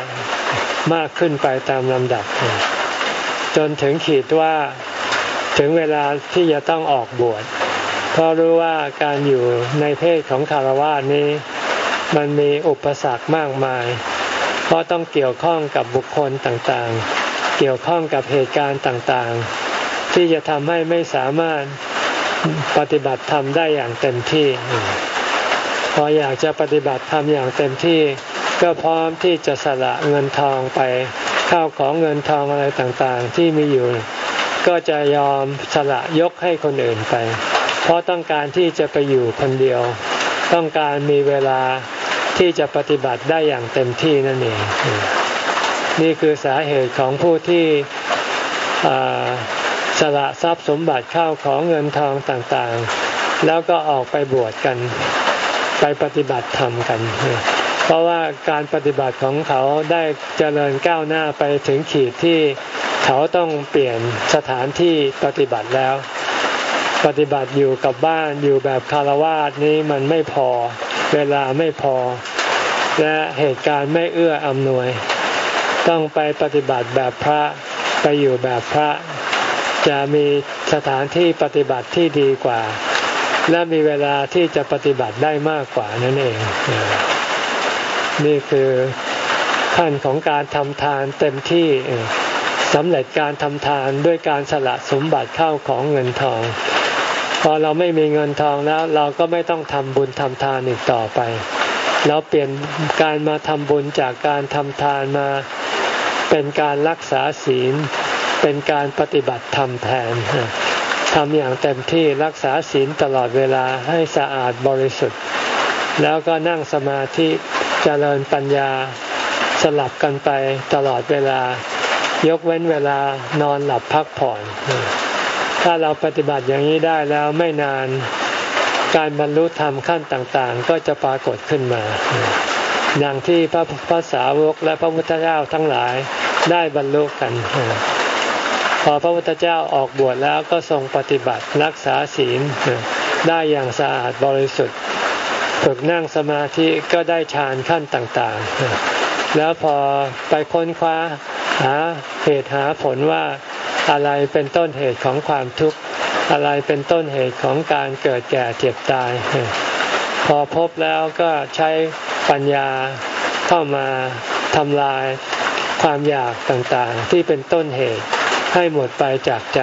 มากขึ้นไปตามลำดับ จนถึงขีดว่า ถึงเวลาที่จะต้องออกบวชเพราะรู้ว่าการอยู่ในเพศของคารวะนี้ มันมีอุปสรรคมากมาย เพราะต้องเกี่ยวข้องกับบุคคลต่างๆ เกี่ยวข้องกับเหตุการณ์ต่างๆ ที่จะทำให้ไม่สามารถปฏิบัติธรรมได้อย่างเต็มที่ พออยากจะปฏิบัติธรรมอย่างเต็มที่ ก็พร้อมที่จะสละเงินทองไปข้าวของเงินทองอะไรต่างๆ ที่มีอยู่ ก็จะยอมสละยกให้คนอื่นไป เพราะต้องการที่จะไปอยู่คนเดียว ต้องการมีเวลาที่จะปฏิบัติได้อย่างเต็มที่นั่นเองนี่คือสาเหตุของผู้ที่สละทรัพย์สมบัติเข้าของเงินทองต่างๆ แล้วก็ออกไปบวชกัน ไปปฏิบัติธรรมกัน เพราะว่าการปฏิบัติของเขาได้เจริญก้าวหน้าไปถึงขีดที่เขาต้องเปลี่ยนสถานที่ปฏิบัติแล้ว ปฏิบัติอยู่กับบ้านอยู่แบบคารวาสนี้มันไม่พอ เวลาไม่พอ และเหตุการณ์ไม่เอื้ออำนวย ต้องไปปฏิบัติแบบพระไปอยู่แบบพระ จะมีสถานที่ปฏิบัติที่ดีกว่า และมีเวลาที่จะปฏิบัติได้มากกว่านั่นเอง นี่คือขั้นของการทำทานเต็มที่สำเร็จการทำทานด้วยการสละสมบัติเข้าของเงินทอง พอเราไม่มีเงินทองแล้ว เราก็ไม่ต้องทำบุญทำทานอีกต่อไป เราเปลี่ยนการมาทำบุญจากการทำทานมาเป็นการรักษาศีล เป็นการปฏิบัติธรรมแทนทำอย่างเต็มที่รักษาศีลตลอดเวลาให้สะอาดบริสุทธิ์ แล้วก็นั่งสมาธิเจริญปัญญาสลับกันไปตลอดเวลา ยกเว้นเวลานอนหลับพักผ่อน ถ้าเราปฏิบัติอย่างนี้ได้แล้วไม่นานการบรรลุธรรมขั้นต่างๆ ก็จะปรากฏขึ้นมาอย่างที่พระภาษาวกและพระพุทธเจ้าทั้งหลายได้บรรลุกัน พอพระพุทธเจ้าออกบวชแล้วก็ทรงปฏิบัติรักษาศีลได้อย่างสะอาดบริสุทธิ์ ฝึกนั่งสมาธิก็ได้ฌานขั้นต่างๆ แล้วพอไปค้นคว้าหาเหตุหาผลว่าอะไรเป็นต้นเหตุของความทุกข์ อะไรเป็นต้นเหตุของการเกิดแก่เจ็บตาย พอพบแล้วก็ใช้ปัญญาเข้ามาทำลายความอยากต่างๆ ที่เป็นต้นเหตุให้หมดไปจากใจ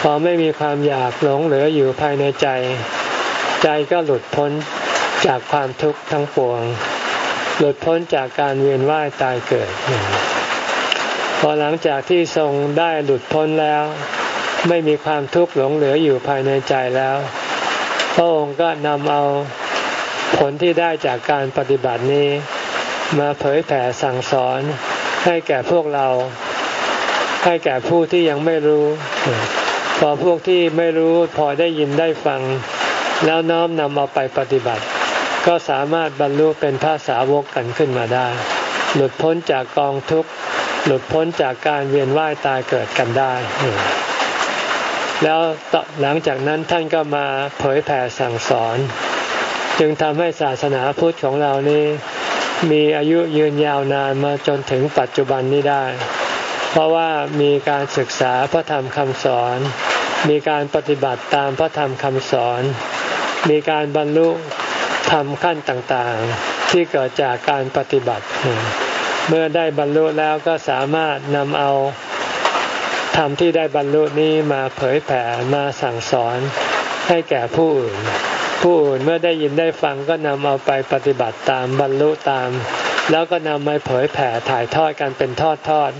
พอไม่มีความอยากหลงเหลืออยู่ภายในใจ ใจก็หลุดพ้นจากความทุกข์ทั้งปวง หลุดพ้นจากการเวียนว่ายตายเกิด พอหลังจากที่ทรงได้หลุดพ้นแล้ว ไม่มีความทุกข์หลงเหลืออยู่ภายในใจแล้ว พระองค์ก็นำเอาผลที่ได้จากการปฏิบัตินี้ มาเผยแผ่สั่งสอนให้แก่พวกเรา ให้แก่ผู้ที่ยังไม่รู้ พอพวกที่ไม่รู้พอได้ยินได้ฟัง แล้วน้อมนำเอาไปปฏิบัติ ก็สามารถบรรลุเป็นพระสาวกกันขึ้นมาได้ หลุดพ้นจากกองทุกข์ หลุดพ้นจากการเวียนว่ายตายเกิดกันได้ แล้วหลังจากนั้นท่านก็มาเผยแผ่สั่งสอน จึงทำให้ศาสนาพุทธของเรานี้มีอายุยืนยาวนานมาจนถึงปัจจุบันนี้ได้ เพราะว่ามีการศึกษาพระธรรมคำสอน มีการปฏิบัติตามพระธรรมคำสอน มีการบรรลุธรรมขั้นต่างๆ ที่เกิดจากการปฏิบัติ เมื่อได้บรรลุแล้วก็สามารถนำเอาธรรมที่ได้บรรลุนี้มาเผยแผ่มาสั่งสอนให้แก่ผู้อื่น ผู้อื่นเมื่อได้ยินได้ฟังก็นำเอาไปปฏิบัติตามบรรลุตาม แล้วก็นำมาเผยแผ่ถ่ายทอดกันเป็นทอดทอด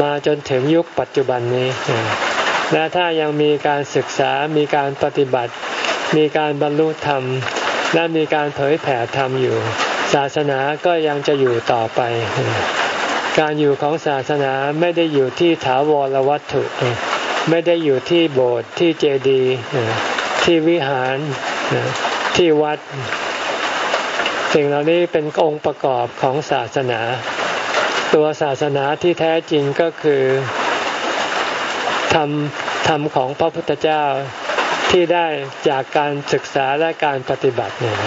มาจนถึงยุคปัจจุบันนี้ และถ้ายังมีการศึกษา มีการปฏิบัติ มีการบรรลุธรรม และมีการเผยแผ่ธรรมอยู่ ศาสนาก็ยังจะอยู่ต่อไป การอยู่ของศาสนาไม่ได้อยู่ที่ถาวรวัตถุ ไม่ได้อยู่ที่โบสถ์ที่เจดีย์ที่วิหารที่วัด สิ่งเหล่านี้เป็นองค์ประกอบของศาสนา ตัวศาสนาที่แท้จริงก็คือ ธรรมธรรมของพระพุทธเจ้าที่ได้จากการศึกษาและการปฏิบัติเนี่ย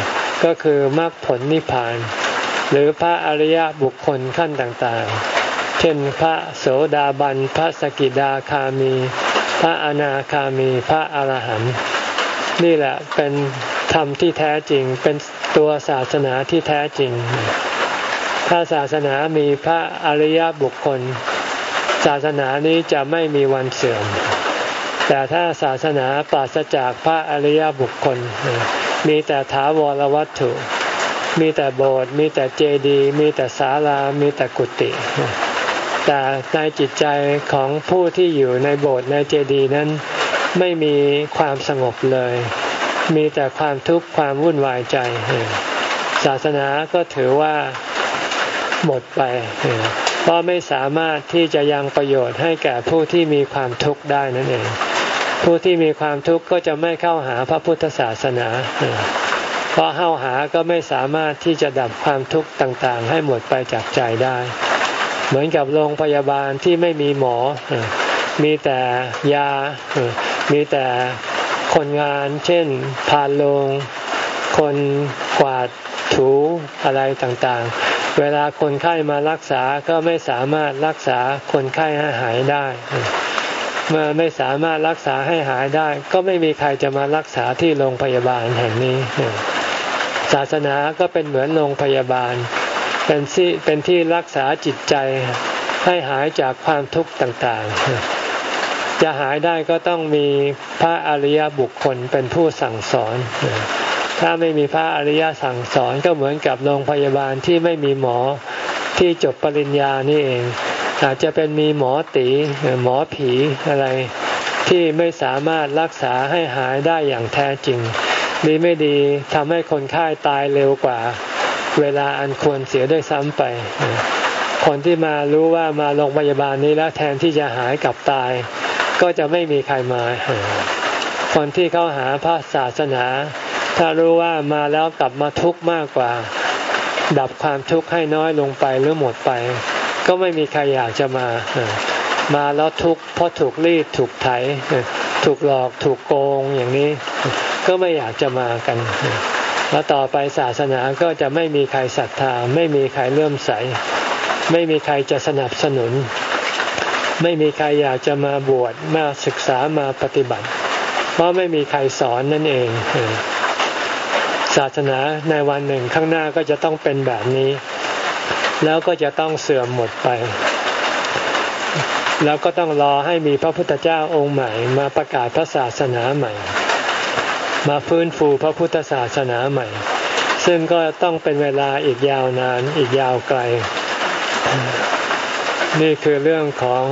ก็คือมรรคผลนิพพาน หรือพระอริยบุคคลขั้นต่างๆ เช่นพระโสดาบัน พระสกิดาคามี พระอนาคามี พระอรหันต์นี่แหละเป็นธรรมที่แท้จริงเป็นตัวศาสนาที่แท้จริง ถ้าศาสนามีพระอริยบุคคล ศาสนานี้จะไม่มีวันเสื่อม แต่ถ้าศาสนาปราศจากพระอริยบุคคล มีแต่ถาวรวัตถุ มีแต่โบสถ์มีแต่เจดีย์มีแต่ศาลา มีแต่กุฏิแต่ในจิตใจของผู้ที่อยู่ในโบสถ์ในเจดีย์นั้นไม่มีความสงบเลย มีแต่ความทุกข์ความวุ่นวายใจ ศาสนาก็ถือว่าหมดไป เพราะไม่สามารถที่จะยังประโยชน์ให้แก่ผู้ที่มีความทุกข์ได้นั่นเอง ผู้ที่มีความทุกข์ก็จะไม่เข้าหาพระพุทธศาสนา เพราะเข้าหาก็ไม่สามารถที่จะดับความทุกข์ต่างๆ ให้หมดไปจากใจได้ เหมือนกับโรงพยาบาลที่ไม่มีหมอ มีแต่ยา มีแต่คนงาน เช่นพานโรงคนกวาดถูอะไรต่างๆ เวลาคนไข้มารักษาก็ไม่สามารถรักษาคนไข้ให้หายได้ เมื่อไม่สามารถรักษาให้หายได้ ก็ไม่มีใครจะมารักษาที่โรงพยาบาลแห่งนี้ ศาสนาก็เป็นเหมือนโรงพยาบาล เป็นที่เป็นที่รักษาจิตใจให้หายจากความทุกข์ต่างๆ จะหายได้ก็ต้องมีพระอริยบุคคลเป็นผู้สั่งสอน ถ้าไม่มีพระอริยสั่งสอนก็เหมือนกับโรงพยาบาลที่ไม่มีหมอที่จบปริญญานี่เอง อาจจะเป็นมีหมอตีหมอผีอะไร ที่ไม่สามารถรักษาให้หายได้อย่างแท้จริง ดีไม่ดีทำให้คนไข้าตายเร็วกว่า เวลาอันควรเสียด้วยซ้ำไป คนที่มารู้ว่ามาโรงพยาบาลนี้แล้วแทนที่จะหายกับตาย ก็จะไม่มีใครมาคนที่เข้าหาพระศาสนา ถ้ารู้ว่ามาแล้วกลับมาทุกข์มากกว่า ดับความทุกข์ให้น้อยลงไปหรือหมดไป ก็ไม่มีใครอยากจะมามาแล้วทุกข์เพราะถูกรีดถูกไถ ถูกหลอกถูกโกงอย่างนี้ ก็ไม่อยากจะมากัน แล้วต่อไปศาสนาก็จะไม่มีใครศรัทธา ไม่มีใครเลื่อมใส ไม่มีใครจะสนับสนุน ไม่มีใครอยากจะมาบวชมาศึกษามาปฏิบัติ เพราะไม่มีใครสอนนั่นเอง ศาสนาในวันหนึ่งข้างหน้าก็จะต้องเป็นแบบนี้ แล้วก็จะต้องเสื่อมหมดไป แล้วก็ต้องรอให้มีพระพุทธเจ้าองค์ใหม่ มาประกาศพระศาสนาใหม่ มาฟื้นฟูพระพุทธศาสนาใหม่ ซึ่งก็ต้องเป็นเวลาอีกยาวนานอีกยาวไกล นี่คือเรื่องของ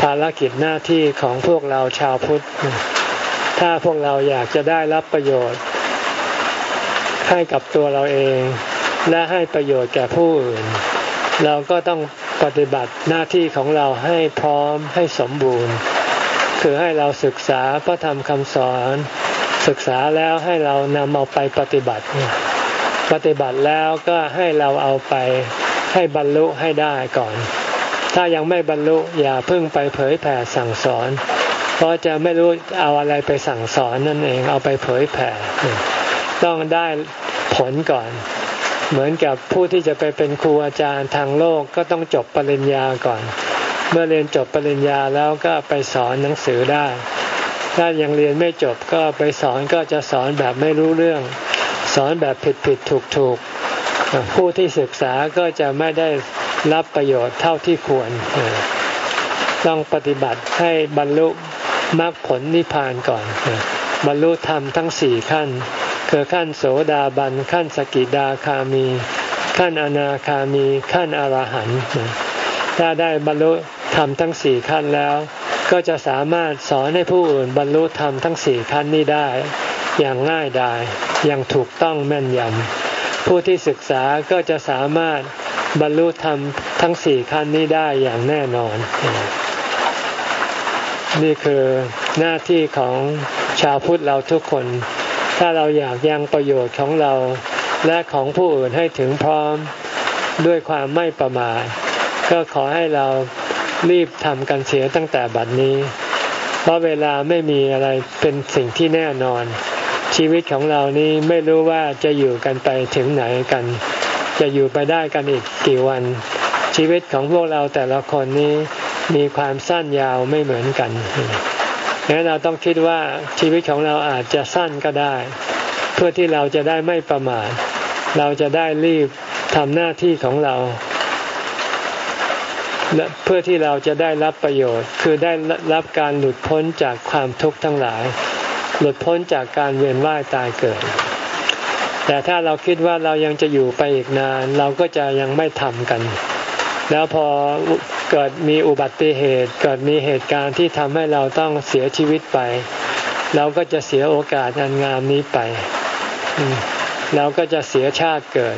ภารกิจหน้าที่ของพวกเราชาวพุทธ ถ้าพวกเราอยากจะได้รับประโยชน์ ให้กับตัวเราเอง และให้ประโยชน์แก่ผู้อื่น เราก็ต้องปฏิบัติหน้าที่ของเราให้พร้อมให้สมบูรณ์ คือให้เราศึกษาพระธรรมคำสอน ศึกษาแล้วให้เรานำเอาไปปฏิบัติ ปฏิบัติแล้วก็ให้เราเอาไปให้บรรลุให้ได้ก่อน ถ้ายังไม่บรรลุอย่าเพิ่งไปเผยแผ่สั่งสอน เพราะจะไม่รู้เอาอะไรไปสั่งสอนนั่นเองเอาไปเผยแผ่ ต้องได้ผลก่อน เหมือนกับผู้ที่จะไปเป็นครูอาจารย์ทางโลกก็ต้องจบปริญญาก่อน เมื่อเรียนจบปริญญาแล้วก็ไปสอนหนังสือได้ ถ้ายังเรียนไม่จบก็ไปสอนก็จะสอนแบบไม่รู้เรื่อง สอนแบบผิดผิดถูกถูกผู้ที่ศึกษาก็จะไม่ได้รับประโยชน์เท่าที่ควร ต้องปฏิบัติให้บรรลุมรรคผลนิพพานก่อน บรรลุธรรมทั้งสี่ขั้น คือขั้นโสดาบันขั้นสกิดาคามี ขั้นอนาคามี ขั้นอรหันต์ถ้าได้บรรลุธรรมทั้งสี่ขั้นแล้ว ก็จะสามารถสอนให้ผู้อื่นบรรลุธรรมทั้งสี่ขั้นนี้ได้ อย่างง่ายดายอย่างถูกต้องแม่นยำผู้ที่ศึกษาก็จะสามารถบรรลุธรรมทั้งสี่ขั้นนี้ได้อย่างแน่นอน นี่คือหน้าที่ของชาวพุทธเราทุกคน ถ้าเราอยากยังประโยชน์ของเราและของผู้อื่นให้ถึงพร้อมด้วยความไม่ประมาทก็ขอให้เรารีบทำกันเสียตั้งแต่บัดนี้ เพราะเวลาไม่มีอะไรเป็นสิ่งที่แน่นอน ชีวิตของเรานี้ไม่รู้ว่าจะอยู่กันไปถึงไหนกัน จะอยู่ไปได้กันอีกกี่วัน ชีวิตของพวกเราแต่ละคนนี้มีความสั้นยาวไม่เหมือนกัน งั้นเราต้องคิดว่าชีวิตของเราอาจจะสั้นก็ได้ เพื่อที่เราจะได้ไม่ประมาทเราจะได้รีบทำหน้าที่ของเราใเพื่อที่เราจะได้รับประโยชน์ คือได้รับการหลุดพ้นจากความทุกข์ทั้งหลาย หลุดพ้นจากการเวียนว่ายตายเกิด แต่ถ้าเราคิดว่าเรายังจะอยู่ไปอีกนาน เราก็จะยังไม่ทำกัน แล้วพอเกิดมีอุบัติเหตุ เกิดมีเหตุการณ์ที่ทำให้เราต้องเสียชีวิตไป เราก็จะเสียโอกาสอันงามนี้ไป เราก็จะเสียชาติเกิด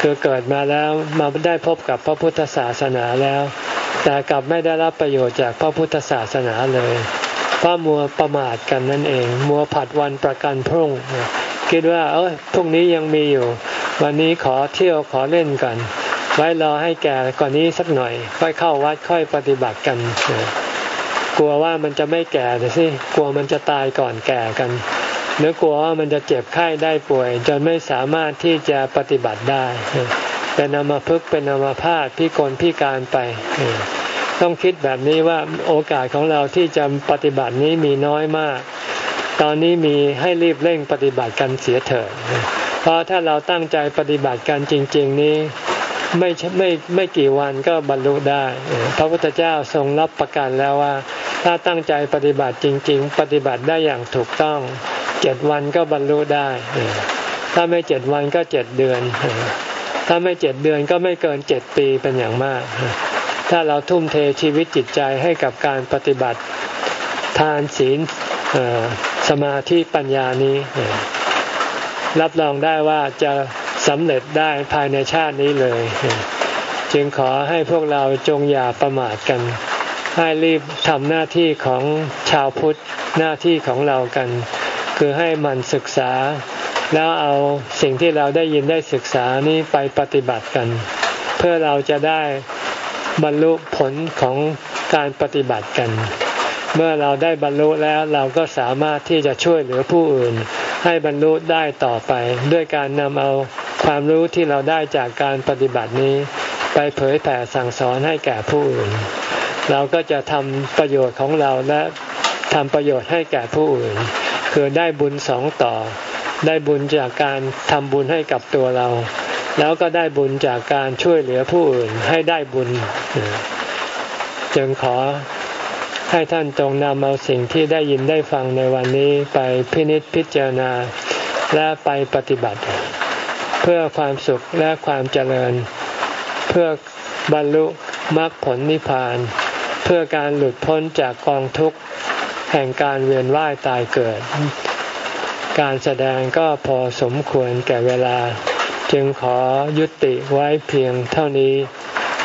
คือเกิดมาแล้วมาได้พบกับพระพุทธศาสนาแล้ว แต่กลับไม่ได้รับประโยชน์จากพระพุทธศาสนาเลยเพราะมัวประมาทกันนั่นเอง มัวผัดวันประกันพรุ่ง คิดว่า เออพรุ่งนี้ยังมีอยู่ วันนี้ขอเที่ยวขอเล่นกัน ไว้รอให้แก่กว่านนี้สักหน่อย ค่อยเข้าวัดค่อยปฏิบัติกันกลัวว่ามันจะไม่แก่สิกลัวมันจะตายก่อนแก่กันหรือกลัวว่ามันจะเจ็บไข้ได้ป่วย จนไม่สามารถที่จะปฏิบัติได้เป็นอมาพึกเป็นอมาพาตพิกลพิการไป ต้องคิดแบบนี้ว่าโอกาสของเราที่จะปฏิบัตินี้มีน้อยมาก ตอนนี้มีให้รีบเร่งปฏิบัติกันเสียเถิดเพราะถ้าเราตั้งใจปฏิบัติกันจริง ๆ นี้ ไม่ไม่ไม่กี่วันก็บรรลุได้ พระพุทธเจ้าทรงรับประกันแล้วว่า ถ้าตั้งใจปฏิบัติจริง ๆ ปฏิบัติได้อย่างถูกต้องเจ็ดวันก็บรรลุได้ ถ้าไม่เจ็ดวันก็เจ็ดเดือน ถ้าไม่เจ็ดเดือนก็ไม่เกินเจ็ดปีเป็นอย่างมาก ถ้าเราทุ่มเทชีวิตจิตใจให้กับการปฏิบัติทานศีลสมาธิปัญญานี้ รับรองได้ว่าจะ สำเร็จได้ภายในชาตินี้เลย จึงขอให้พวกเราจงอย่าประมาทกัน ให้รีบทำหน้าที่ของชาวพุทธหน้าที่ของเรากัน คือให้มันศึกษา แล้วเอาสิ่งที่เราได้ยินได้ศึกษานี้ไปปฏิบัติกัน เพื่อเราจะได้บรรลุผลของการปฏิบัติกัน เมื่อเราได้บรรลุแล้วเราก็สามารถที่จะช่วยเหลือผู้อื่น ให้บรรลุได้ต่อไป ด้วยการนำเอา ความรู้ที่เราได้จากการปฏิบัตินี้ ไปเผยแผ่สั่งสอนให้แก่ผู้อื่น เราก็จะทำประโยชน์ของเราและทำประโยชน์ให้แก่ผู้อื่น คือได้บุญสองต่อ ได้บุญจากการทำบุญให้กับตัวเรา แล้วก็ได้บุญจากการช่วยเหลือผู้อื่นให้ได้บุญ จึงขอให้ท่านจงนำเอาสิ่งที่ได้ยินได้ฟังในวันนี้ไปพินิจพิจารณาและไปปฏิบัติ เพื่อความสุขและความเจริญ เพื่อบรรลุมรรคผลนิพพาน เพื่อการหลุดพ้นจากกองทุกข์แห่งการเวียนว่ายตายเกิด การแสดงก็พอสมควรแก่เวลา จึงขอยุติไว้เพียงเท่านี้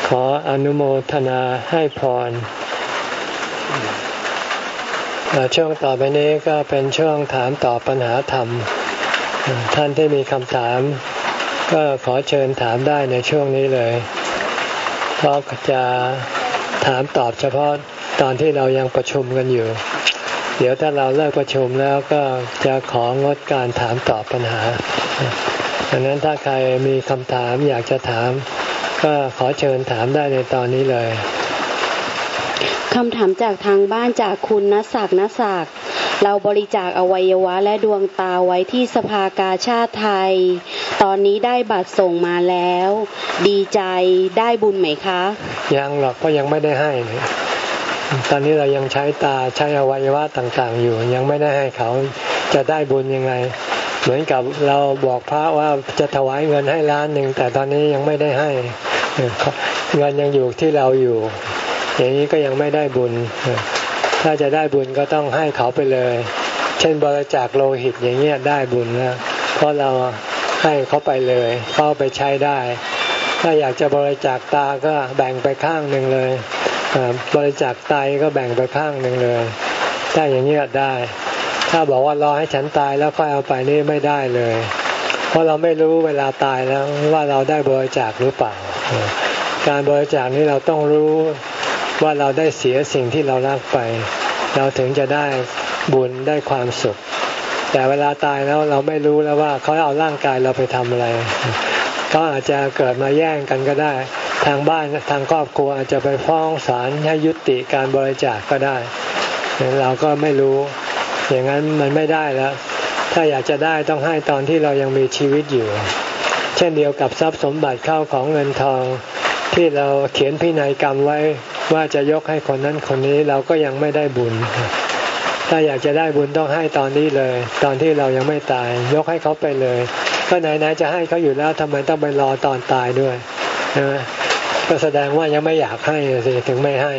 ขออนุโมทนาให้พรช่วงต่อไปนี้ก็เป็นช่วงถามตอบปัญหาธรรม ท่านที่มีคำถาม ก็ขอเชิญถามได้ในช่วงนี้เลยเพราะจะถามตอบเฉพาะตอนที่เรายังประชุมกันอยู่ เดี๋ยวถ้าเราเลิกประชุมแล้วก็จะของดการถามตอบปัญหาดังนั้นถ้าใครมีคำถามอยากจะถาม ก็ขอเชิญถามได้ในตอนนี้เลยคำถามจากทางบ้านจากคุณนศักดิ์นศักดิ์ เราบริจาคอวัยวะและดวงตาไว้ที่สภากาชาติไทย ตอนนี้ได้บัตรส่งมาแล้ว ดีใจได้บุญไหมคะ ยังหรอกเพราะยังไม่ได้ให้เลยตอนนี้เรายังใช้ตาใช้อวัยวะต่างๆ อยู่ ยังไม่ได้ให้เขาจะได้บุญยังไง เหมือนกับเราบอกพระว่าจะถวายเงินให้ล้านหนึ่งแต่ตอนนี้ยังไม่ได้ให้เงินยังอยู่ที่เราอยู่ อย่างนี้ก็ยังไม่ได้บุญ ถ้าจะได้บุญก็ต้องให้เขาไปเลย เช่นบริจาคโลหิตอย่างเงี้ยได้บุญแล้วเพราะเราให้เขาไปเลย เข้าไปใช้ได้ ถ้าอยากจะบริจาคตาก็แบ่งไปข้างหนึ่งเลยบริจาคไตก็แบ่งไปข้างหนึ่งเลยถ้าอย่างนี้ได้ ถ้าบอกว่ารอให้ฉันตายแล้วค่อยเอาไปนี่ไม่ได้เลย เพราะเราไม่รู้เวลาตายแล้วว่าเราได้บริจาคหรือเปล่า การบริจาคนี้เราต้องรู้ ว่าเราได้เสียสิ่งที่เรารักไป เราถึงจะได้บุญได้ความสุข แต่เวลาตายแล้วเราไม่รู้แล้วว่าเขาเอาร่างกายเราไปทำอะไรเขาอาจจะเกิดมาแย่งกันก็ได้ ทางบ้านทางครอบครัวอาจจะไปฟ้องศาลให้ยุติการบริจาคกก็ได้ เราก็ไม่รู้ อย่างนั้นมันไม่ได้แล้ว ถ้าอยากจะได้ต้องให้ตอนที่เรายังมีชีวิตอยู่ เช่นเดียวกับทรัพย์สมบัติเข้าของเงินทองที่เราเขียนพินัยกรรมไว้ ว่าจะยกให้คนนั้นคนนี้เราก็ยังไม่ได้บุญ ถ้าอยากจะได้บุญต้องให้ตอนนี้เลย ตอนที่เรายังไม่ตาย ยกให้เขาไปเลย ก็ไหนๆจะให้เขาอยู่แล้วทำไมต้องไปรอตอนตายด้วยนะก็แสดงว่ายังไม่อยากให้สิถึงไม่ให้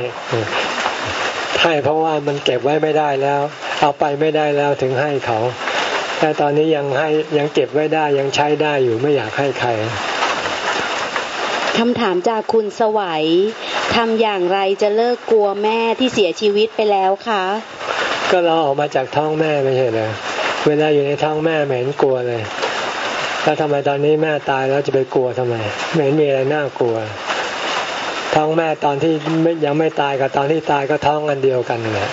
ให้เพราะว่ามันเก็บไว้ไม่ได้แล้ว เอาไปไม่ได้แล้วถึงให้เขา แต่ตอนนี้ยังให้ยังเก็บไว้ได้ยังใช้ได้อยู่ไม่อยากให้ใครคำถามจากคุณสวัย ทำอย่างไรจะเลิกกลัวแม่ที่เสียชีวิตไปแล้วคะ ก็เราออกมาจากท้องแม่ไม่ใช่เลยเวลาอยู่ในท้องแม่ไม่เห็นกลัวเลย แล้วทำไมตอนนี้แม่ตายแล้วจะไปกลัวทำไมไม่เห็นมีอะไรน่ากลัว ท้องแม่ตอนที่ยังไม่ตายกับตอนที่ตายก็ท้องอันเดียวกันแหละ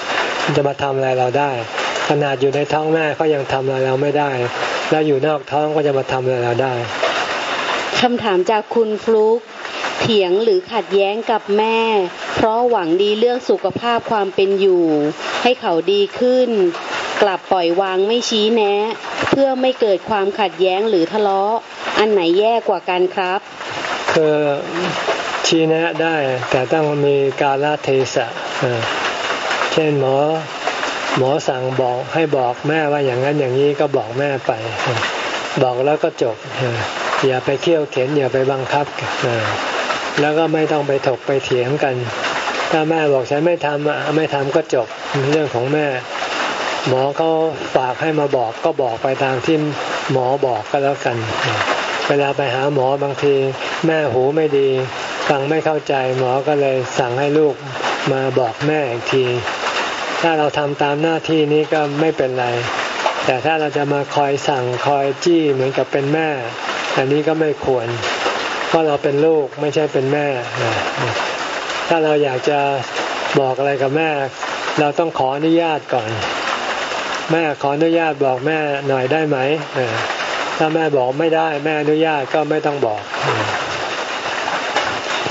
จะมาทำอะไรเราได้ ขนาดอยู่ในท้องแม่เขายังทำอะไรเราไม่ได้ แล้วอยู่นอกท้องก็จะมาทำอะไรเราได้คำถามจากคุณฟลุก เถียงหรือขัดแย้งกับแม่ เพราะหวังดีเรื่องสุขภาพความเป็นอยู่ ให้เขาดีขึ้น กลับปล่อยวางไม่ชี้แนะ เพื่อไม่เกิดความขัดแย้งหรือทะเลาะ อันไหนแย่กว่ากันครับ คือชี้แนะได้ แต่ต้องมีกาลเทศะเช่นหมอหมอสั่งบอกให้บอกแม่ว่าอย่างนั้นอย่างนี้ก็บอกแม่ไป บอกแล้วก็จบ อย่าไปเคี่ยวเข็นอย่าไปบังคับแล้วก็ไม่ต้องไปถกไปเถียงกัน ถ้าแม่บอกฉันไม่ทำอะไม่ทำก็จบเรื่องของแม่ หมอเขาฝากให้มาบอกก็บอกไปตามที่หมอบอกก็แล้วกัน เวลาไปหาหมอบางที แม่หูไม่ดี ฟังไม่เข้าใจหมอก็เลยสั่งให้ลูกมาบอกแม่อีกที ถ้าเราทำตามหน้าที่นี้ก็ไม่เป็นไร แต่ถ้าเราจะมาคอยสั่งคอยจี้เหมือนกับเป็นแม่ อันนี้ก็ไม่ควร เพราะเราเป็นลูกไม่ใช่เป็นแม่ ถ้าเราอยากจะบอกอะไรกับแม่ เราต้องขออนุญาตก่อน แม่ขออนุญาตบอกแม่หน่อยได้ไหมถ้าแม่บอกไม่ได้ แม่อนุญาตก็ไม่ต้องบอก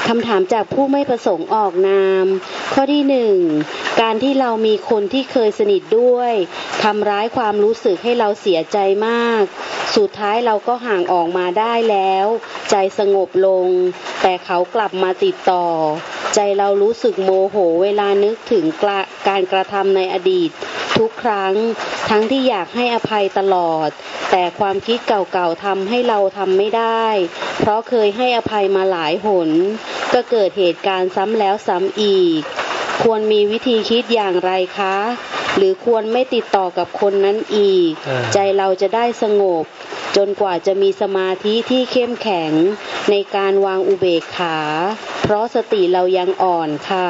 คำถามจากผู้ไม่ประสงค์ออกนาม ข้อที่หนึ่งการที่เรามีคนที่เคยสนิทด้วยทำร้ายความรู้สึกให้เราเสียใจมาก สุดท้ายเราก็ห่างออกมาได้แล้ว ใจสงบลง แต่เขากลับมาติดต่อ ใจเรารู้สึกโมโหเวลานึกถึงการกระทำในอดีต ทุกครั้ง ทั้งที่อยากให้อภัยตลอด แต่ความคิดเก่าๆทำให้เราทำไม่ได้ เพราะเคยให้อภัยมาหลายหน ก็เกิดเหตุการณ์ซ้ำแล้วซ้ำอีก ควรมีวิธีคิดอย่างไรคะ หรือควรไม่ติดต่อกับคนนั้นอีก ใจเราจะได้สงบ จนกว่าจะมีสมาธิที่เข้มแข็ง ในการวางอุเบกขา เพราะสติเรายังอ่อนค่ะ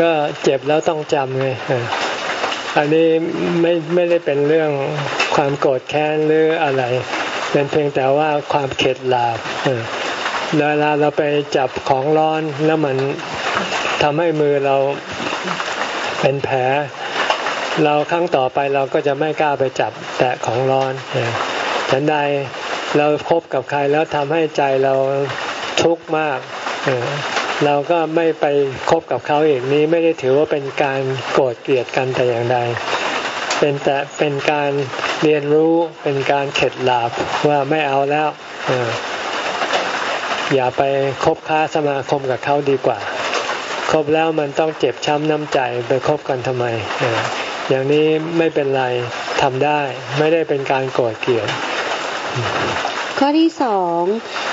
ก็เจ็บแล้วต้องจำไง อันนี้ไม่ไม่ได้เป็นเรื่องความโกรธแค้นหรืออะไร เป็นเพียงแต่ว่าความเข็ดหลาบเวลาเราไปจับของร้อนแล้วมันทำให้มือเราเป็นแผล เราครั้งต่อไปเราก็จะไม่กล้าไปจับแตะของร้อนฉันใดเราคบกับใครแล้วทำให้ใจเราทุกข์มาก เราก็ไม่ไปคบกับเขาอีกนี้ไม่ได้ถือว่าเป็นการโกรธเกลียดกันแต่อย่างใด เป็นแต่เป็นการเรียนรู้เป็นการเข็ดหลาบว่าไม่เอาแล้วอย่าไปคบค้าสมาคมกับเขาดีกว่า คบแล้วมันต้องเจ็บช้ำน้ำใจไปคบกันทำไมอย่างนี้ไม่เป็นไรทำได้ ไม่ได้เป็นการโกรธเกลียด ข้อที่สอง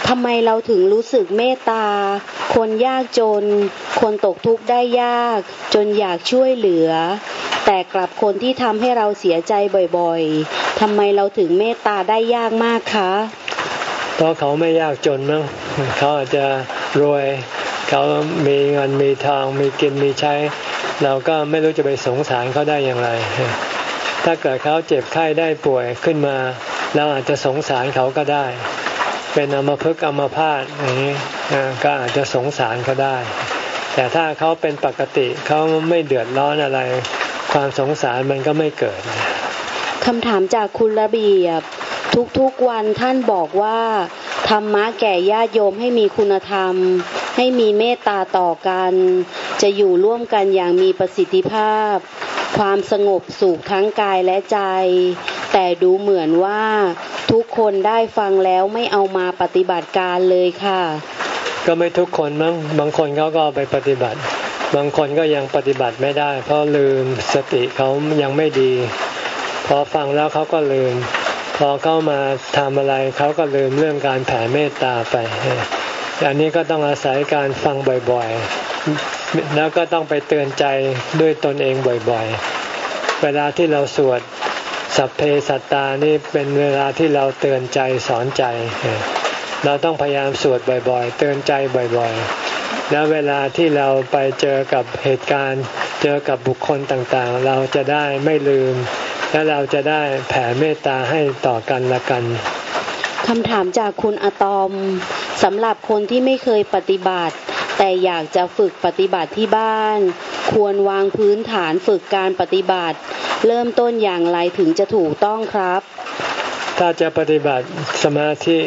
ทำไมเราถึงรู้สึกเมตตา คนยากจน คนตกทุกข์ได้ยาก จนอยากช่วยเหลือ แต่กลับคนที่ทำให้เราเสียใจบ่อยๆทำไมเราถึงเมตตาได้ยากมากคะเพราะเขาไม่ยากจนมั้งเขาอาจจะรวย เขามีเงินมีทองมีกินมีใช้ เราก็ไม่รู้จะไปสงสารเขาได้อย่างไร ถ้าเกิดเขาเจ็บไข้ได้ป่วยขึ้นมาเราอาจจะสงสารเขาก็ได้ เป็นอมภพกอมพาตอย่างนี้ก็อาจจะสงสารเขาได้ แต่ถ้าเขาเป็นปกติเขาไม่เดือดร้อนอะไร ความสงสารมันก็ไม่เกิดคำถามจากคุณระเบียบ ทุกๆวันท่านบอกว่าธรรมะแก่ญาติโยมให้มีคุณธรรม ให้มีเมตตาต่อกัน จะอยู่ร่วมกันอย่างมีประสิทธิภาพ ความสงบสุขทั้งกายและใจ แต่ดูเหมือนว่าทุกคนได้ฟังแล้วไม่เอามาปฏิบัติการเลยค่ะ ก็ไม่ทุกคนมั้งบางคนเขาก็ไปปฏิบัติ บางคนก็ยังปฏิบัติไม่ได้ เพราะลืมสติเขายังไม่ดี พอฟังแล้วเขาก็ลืม พอเข้ามาทำอะไรเขาก็ลืมเรื่องการแผ่เมตตาไป อันนี้ก็ต้องอาศัยการฟังบ่อยๆ แล้วก็ต้องไปเตือนใจด้วยตนเองบ่อยๆ เวลาที่เราสวดสัพเพสัตตานี่เป็นเวลาที่เราเตือนใจสอนใจ เราต้องพยายามสวดบ่อยๆ เตือนใจบ่อยๆ แล้วเวลาที่เราไปเจอกับเหตุการณ์ เจอกับบุคคลต่างๆ เราจะได้ไม่ลืม และเราจะได้แผ่เมตตาให้ต่อกันละกันคำถามจากคุณอะตอมสำหรับคนที่ไม่เคยปฏิบัติ แต่อยากจะฝึกปฏิบัติที่บ้าน ควรวางพื้นฐานฝึกการปฏิบัติ เริ่มต้นอย่างไรถึงจะถูกต้องครับ ถ้าจะปฏิบัติสมาธิ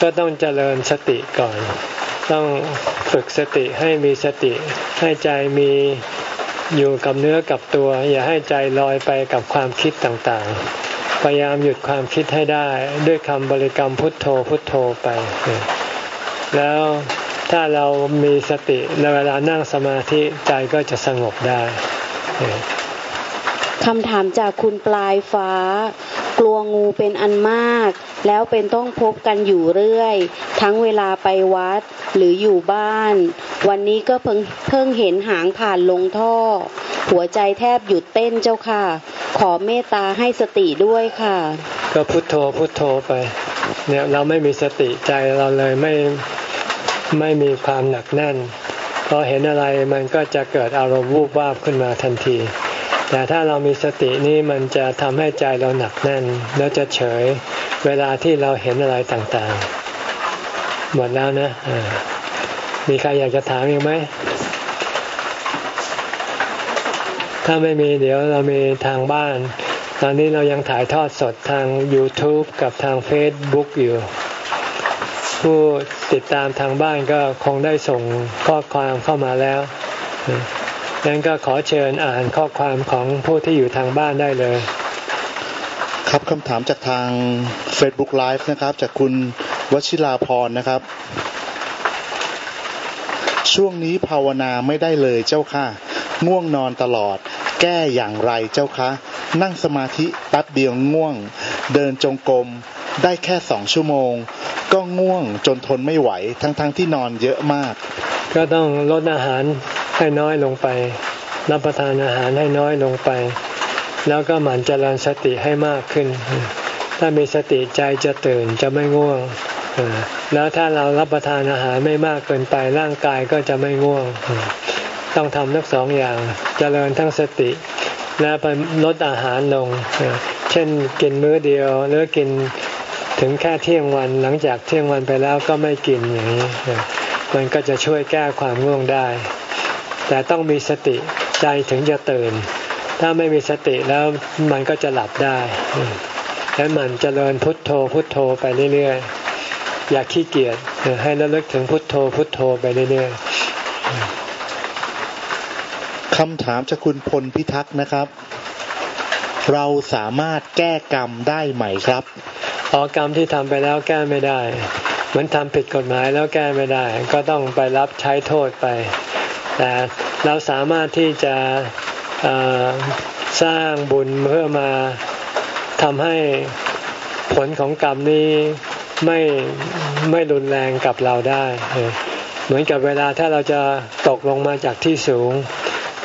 ก็ต้องเจริญสติก่อน ต้องฝึกสติให้มีสติ ให้ใจมี อยู่กับเนื้อกับตัว อย่าให้ใจลอยไปกับความคิดต่างๆ พยายามหยุดความคิดให้ได้ด้วยคำบริกรรมพุทโธพุทโธไป แล้วถ้าเรามีสติเวลานั่งสมาธิใจก็จะสงบได้คำถามจากคุณปลายฟ้า กลัวงูเป็นอันมาก แล้วเป็นต้องพบกันอยู่เรื่อย ทั้งเวลาไปวัดหรืออยู่บ้าน วันนี้ก็เพิ่งเพิ่งเห็นหางผ่านลงท่อ หัวใจแทบหยุดเต้นเจ้าค่ะ ขอเมตตาให้สติด้วยค่ะ ก็พุโทโธพุโทโธไป เนี่ยเราไม่มีสติใจเราเลยไม่ไม่มีความหนักแน่นพอเห็นอะไรมันก็จะเกิดอารมณ์วูบวาบขึ้นมาทันที แต่ถ้าเรามีสตินี่มันจะทำให้ใจเราหนักแน่น แล้วจะเฉยเวลาที่เราเห็นอะไรต่างๆ หมดแล้วนะมีใครอยากจะถามอีกไหม ถ้าไม่มีเดี๋ยวเรามีทางบ้าน ตอนนี้เรายังถ่ายทอดสดทาง YouTube กับทาง Facebook อยู่ ผู้ติดตามทางบ้านก็คงได้ส่งข้อความเข้ามาแล้ว ดังนั้นก็ขอเชิญอ่านข้อความของผู้ที่อยู่ทางบ้านได้เลย ครับคำถามจากทาง Facebook Live นะครับ จากคุณวชิราพรนะครับ ช่วงนี้ภาวนาไม่ได้เลยเจ้าค่ะง่วงนอนตลอด แก้อย่างไรเจ้าคะ นั่งสมาธิแป๊บเดียวง่วง เดินจงกรมได้แค่สองชั่วโมง ก็ง่วงจนทนไม่ไหวทั้งๆทที่นอนเยอะมาก ก็ต้องลดอาหาร ให้น้อยลงไป รับประทานอาหารให้น้อยลงไป แล้วก็หมั่นเจริญสติให้มากขึ้น ถ้ามีสติใจจะตื่นจะไม่ง่วงแล้วถ้าเรารับประทานอาหารไม่มากเกินไปร่างกายก็จะไม่ง่วง ต้องทำทั้งสองอย่างจเจริญทั้งสติ และไปลดอาหารลง เช่นกินมื้อเดียวหรือกินถึงแค่เที่ยงวันหลังจากเที่ยงวันไปแล้วก็ไม่กินอย่างนี้มันก็จะช่วยแก้ความง่วงได้ แต่ต้องมีสติใจถึงจะตื่น ถ้าไม่มีสติแล้วมันก็จะหลับได้แล้วมันจเจริญพุทโธพุทโธไปเรื่อยๆ อย่าขี้เกียจให้ระลึกถึงพุทโธพุทโธไปเรื่อยๆคำถามจากคุณพลพิทักษ์นะครับ เราสามารถแก้กรรมได้ไหมครับอ๋อกรรมที่ทำไปแล้วแก้ไม่ได้ เหมือนทำผิดกฎหมายแล้วแก้ไม่ได้ ก็ต้องไปรับใช้โทษไป แต่เราสามารถที่จะสร้างบุญเพื่อมาทำให้ผลของกรรมนี้ไม่ไม่รุนแรงกับเราได้ เหมือนกับเวลาถ้าเราจะตกลงมาจากที่สูง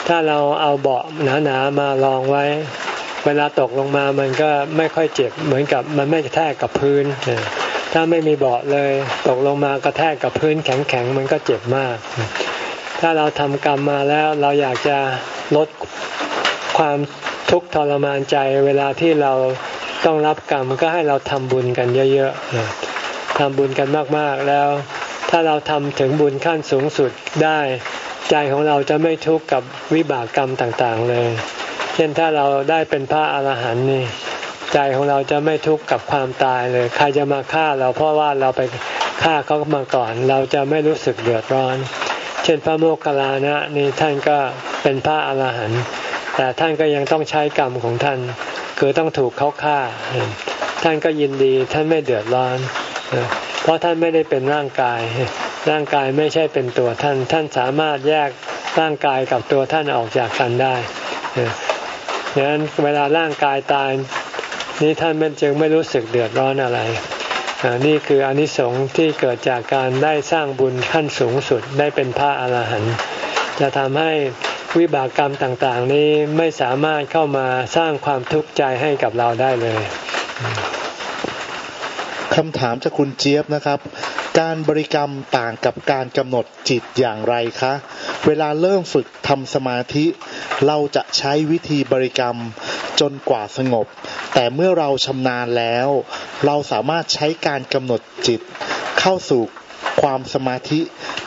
ถ้าเราเอาเบาะหนาๆมารองไว้ เวลาตกลงมามันก็ไม่ค่อยเจ็บ เหมือนกับมันไม่กระแทกกับพื้น ถ้าไม่มีเบาะเลย ตกลงมากระแทกกับพื้นแข็งๆมันก็เจ็บมาก ถ้าเราทำกรรมมาแล้วเราอยากจะลดความทุกข์ทรมานใจเวลาที่เราต้องรับกรรมก็ให้เราทำบุญกันเยอะๆทำบุญกันมากๆแล้ว ถ้าเราทำถึงบุญขั้นสูงสุดได้ ใจของเราจะไม่ทุกข์กับวิบากกรรมต่างๆเลย เช่นถ้าเราได้เป็นพระอรหันต์นี่ใจของเราจะไม่ทุกข์กับความตายเลย ใครจะมาฆ่าเราเพราะว่าเราไปฆ่าเขามาก่อน เราจะไม่รู้สึกเดือดร้อน เช่นพระโมคคัลลานะนี่ท่านก็เป็นพระอรหันต์แต่ท่านก็ยังต้องใช้กรรมของท่าน คือต้องถูกเขาฆ่า ท่านก็ยินดีท่านไม่เดือดร้อน เพราะท่านไม่ได้เป็นร่างกาย ร่างกายไม่ใช่เป็นตัวท่าน ท่านสามารถแยกร่างกายกับตัวท่านออกจากกันได้ดังนั้นเวลาร่างกายตายนี้ท่านมันจึงไม่รู้สึกเดือดร้อนอะไร นี่คืออนิสงส์ที่เกิดจากการได้สร้างบุญขั้นสูงสุดได้เป็นพระอรหันต์จะทำให้วิบากกรรมต่างๆ นี้ไม่สามารถเข้ามาสร้างความทุกข์ใจให้กับเราได้เลยคำถามจากคุณเจี๊ยบนะครับ การบริกรรมต่างกับการกำหนดจิตอย่างไรคะ เวลาเริ่มฝึกทำสมาธิ เราจะใช้วิธีบริกรรม จนกว่าสงบ แต่เมื่อเราชำนาญแล้ว เราสามารถใช้การกำหนดจิต เข้าสู่ความสมาธิ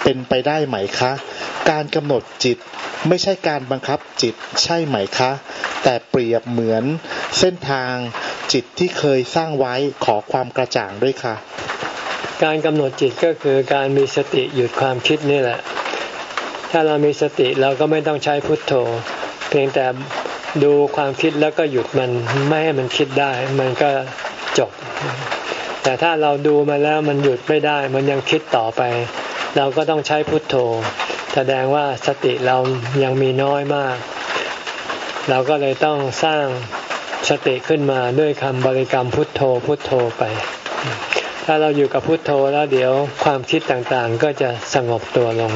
เป็นไปได้ไหมคะ การกำหนดจิตไม่ใช่การบังคับจิตใช่ไหมคะ แต่เปรียบเหมือนเส้นทางจิตที่เคยสร้างไว้ขอความกระจ่างด้วยค่ะ การกำหนดจิตก็คือการมีสติหยุดความคิดนี่แหละ ถ้าเรามีสติเราก็ไม่ต้องใช้พุทโธ เพียงแต่ ดูความคิดแล้วก็หยุดมันไม่ให้มันคิดได้ มันก็จบ แต่ถ้าเราดูมาแล้วมันหยุดไม่ได้ มันยังคิดต่อไป เราก็ต้องใช้พุทโธ แสดงว่าสติเรายังมีน้อยมาก เราก็เลยต้องสร้างสติขึ้นมาด้วยคำบริกรรมพุทโธพุทโธไป ถ้าเราอยู่กับพุทโธแล้วเดี๋ยวความคิดต่างๆ ก็จะสงบตัวลง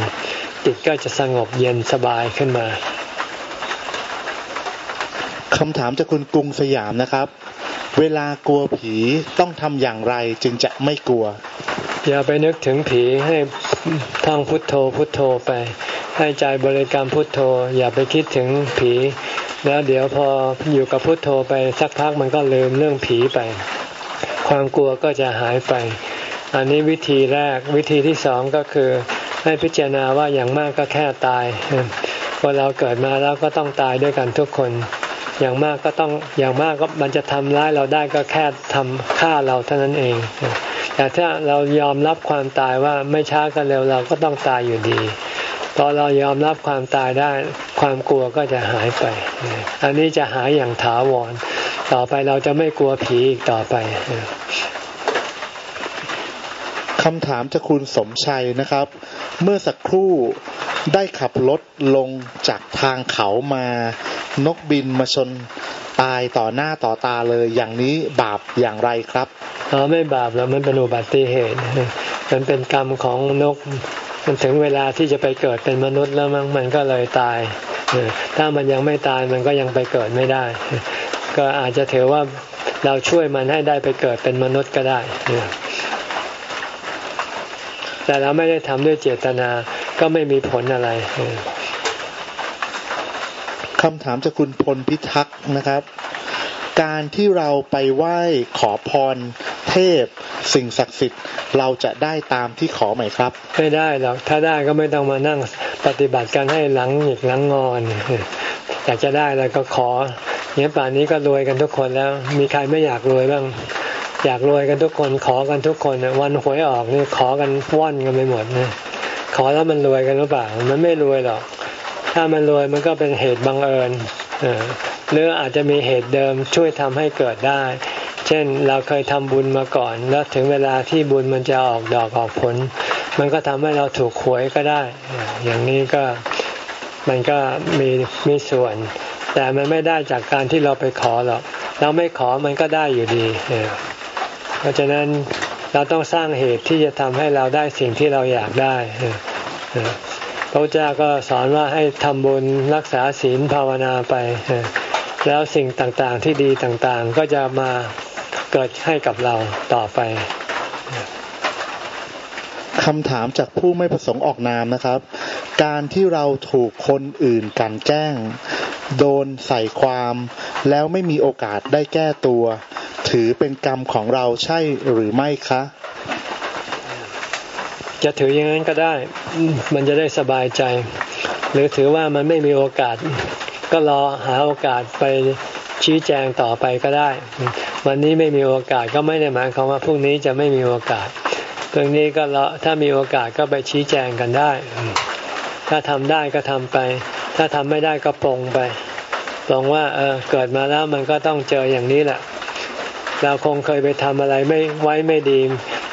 จิตก็จะสงบเย็นสบายขึ้นมา คำถามจากคุณกรุงสยามนะครับ เวลากลัวผีต้องทำอย่างไรจึงจะไม่กลัว อย่าไปนึกถึงผีให้ท่องพุทโธพุทโธไป ให้ใจบริกรรมพุทโธ อย่าไปคิดถึงผี แล้วเดี๋ยวพออยู่กับพุทโธไปสักพักมันก็ลืมเรื่องผีไป ความกลัวก็จะหายไป อันนี้วิธีแรกวิธีที่สองก็คือให้พิจารณาว่าอย่างมากก็แค่ตายคนเราเกิดมาแล้วก็ต้องตายด้วยกันทุกคน อย่างมากก็ต้องอย่างมากก็มันจะทำร้ายเราได้ก็แค่ทำฆ่าเราเท่านั้นเอง แต่ถ้าเรายอมรับความตายว่าไม่ช้าก็เร็วเราก็ต้องตายอยู่ดีพอเรายอมรับความตายได้ความกลัวก็จะหายไป อันนี้จะหายอย่างถาวร ต่อไปเราจะไม่กลัวผีอีกต่อไป คำถามจากคุณสมชัยนะครับ เมื่อสักครู่ได้ขับรถลงจากทางเขามานกบินมาชนตายต่อหน้าต่อตาเลยอย่างนี้บาปอย่างไรครับอ๋อไม่บาปแล้วมันเป็นอุบัติเหตุมันเป็นกรรมของนก มันถึงเวลาที่จะไปเกิดเป็นมนุษย์แล้วมันมันก็เลยตายถ้ามันยังไม่ตายมันก็ยังไปเกิดไม่ได้ ก็อาจจะถือว่าเราช่วยมันให้ได้ไปเกิดเป็นมนุษย์ก็ได้ แต่เราไม่ได้ทำด้วยเจตนาก็ไม่มีผลอะไรคำถามจากคุณพลพิทักษ์นะครับ การที่เราไปไหว้ขอพรเทพ สิ่งศักดิ์สิทธิ์เราจะได้ตามที่ขอไหมครับ ไม่ได้หรอกถ้าได้ก็ไม่ต้องมานั่งปฏิบัติกันให้หลังหยิกหลังงอนอยากจะได้แล้วก็ขอเนี้ยป่านนี้ก็รวยกันทุกคนแล้ว มีใครไม่อยากรวยบ้าง อยากรวยกันทุกคนขอกันทุกคนวันหวยออกนี่ขอกันว่อนกันไปหมดนะขอแล้วมันรวยกันหรือเปล่า มันไม่รวยหรอก ถ้ามันรวยมันก็เป็นเหตุบังเอิญหรืออาจจะมีเหตุเดิมช่วยทำให้เกิดได้ เช่นเราเคยทำบุญมาก่อน แล้วถึงเวลาที่บุญมันจะออกดอกออกผล มันก็ทำให้เราถูกหวยก็ได้ อย่างนี้ก็มันก็มีมีส่วน แต่มันไม่ได้จากการที่เราไปขอหรอก เราไม่ขอมันก็ได้อยู่ดี เพราะฉะนั้นเราต้องสร้างเหตุที่จะทำให้เราได้สิ่งที่เราอยากได้พระเจ้าก็สอนว่าให้ทำบุญรักษาศีลภาวนาไป แล้วสิ่งต่างๆที่ดีต่างๆก็จะมาเกิดให้กับเราต่อไปคำถามจากผู้ไม่ประสงค์ออกนามนะครับ การที่เราถูกคนอื่นกันแกล้ง โดนใส่ความ แล้วไม่มีโอกาสได้แก้ตัว ถือเป็นกรรมของเราใช่หรือไม่คะ จะถืออย่างนั้นก็ได้ มันจะได้สบายใจ หรือถือว่ามันไม่มีโอกาส ก็รอหาโอกาสไปชี้แจงต่อไปก็ได้ วันนี้ไม่มีโอกาสก็ไม่ได้หมายความว่าพรุ่งนี้จะไม่มีโอกาสพรุ่งนี้ก็ราถ้ามีโอกาสก็ไปชี้แจงกันได้ ถ้าทำได้ก็ทำไป ถ้าทำไม่ได้ก็ปรงไปปรงว่าเออเกิดมาแล้วมันก็ต้องเจออย่างนี้แหละ เราคงเคยไปทำอะไรไม่ไว้ไม่ดี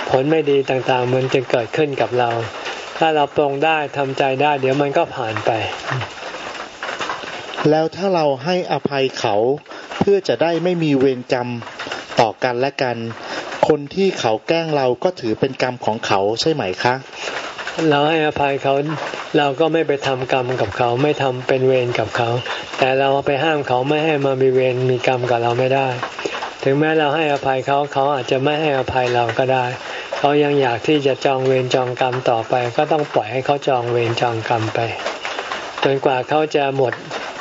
ผลไม่ดีต่างๆ มันจะเกิดขึ้นกับเรา ถ้าเราปรงได้ทำใจได้ เดี๋ยวมันก็ผ่านไป แล้วถ้าเราให้อภัยเขาเพื่อจะได้ไม่มีเวรกรรมต่อกันและกัน คนที่เขาแกล้งเราก็ถือเป็นกรรมของเขาใช่ไหมคะ เราให้อภัยเขาเราก็ไม่ไปทำกรรมกับเขาไม่ทำเป็นเวรกับเขา แต่เราไปห้ามเขาไม่ให้มามีเวรมีกรรมกับเราไม่ได้ ถึงแม้เราให้อภัยเขาเขาอาจจะไม่ให้อภัยเราก็ได้ เขายังอยากที่จะจองเวรจองกรรมต่อไป ก็ต้องปล่อยให้เขาจองเวรจองกรรมไป จนกว่าเขาจะหมด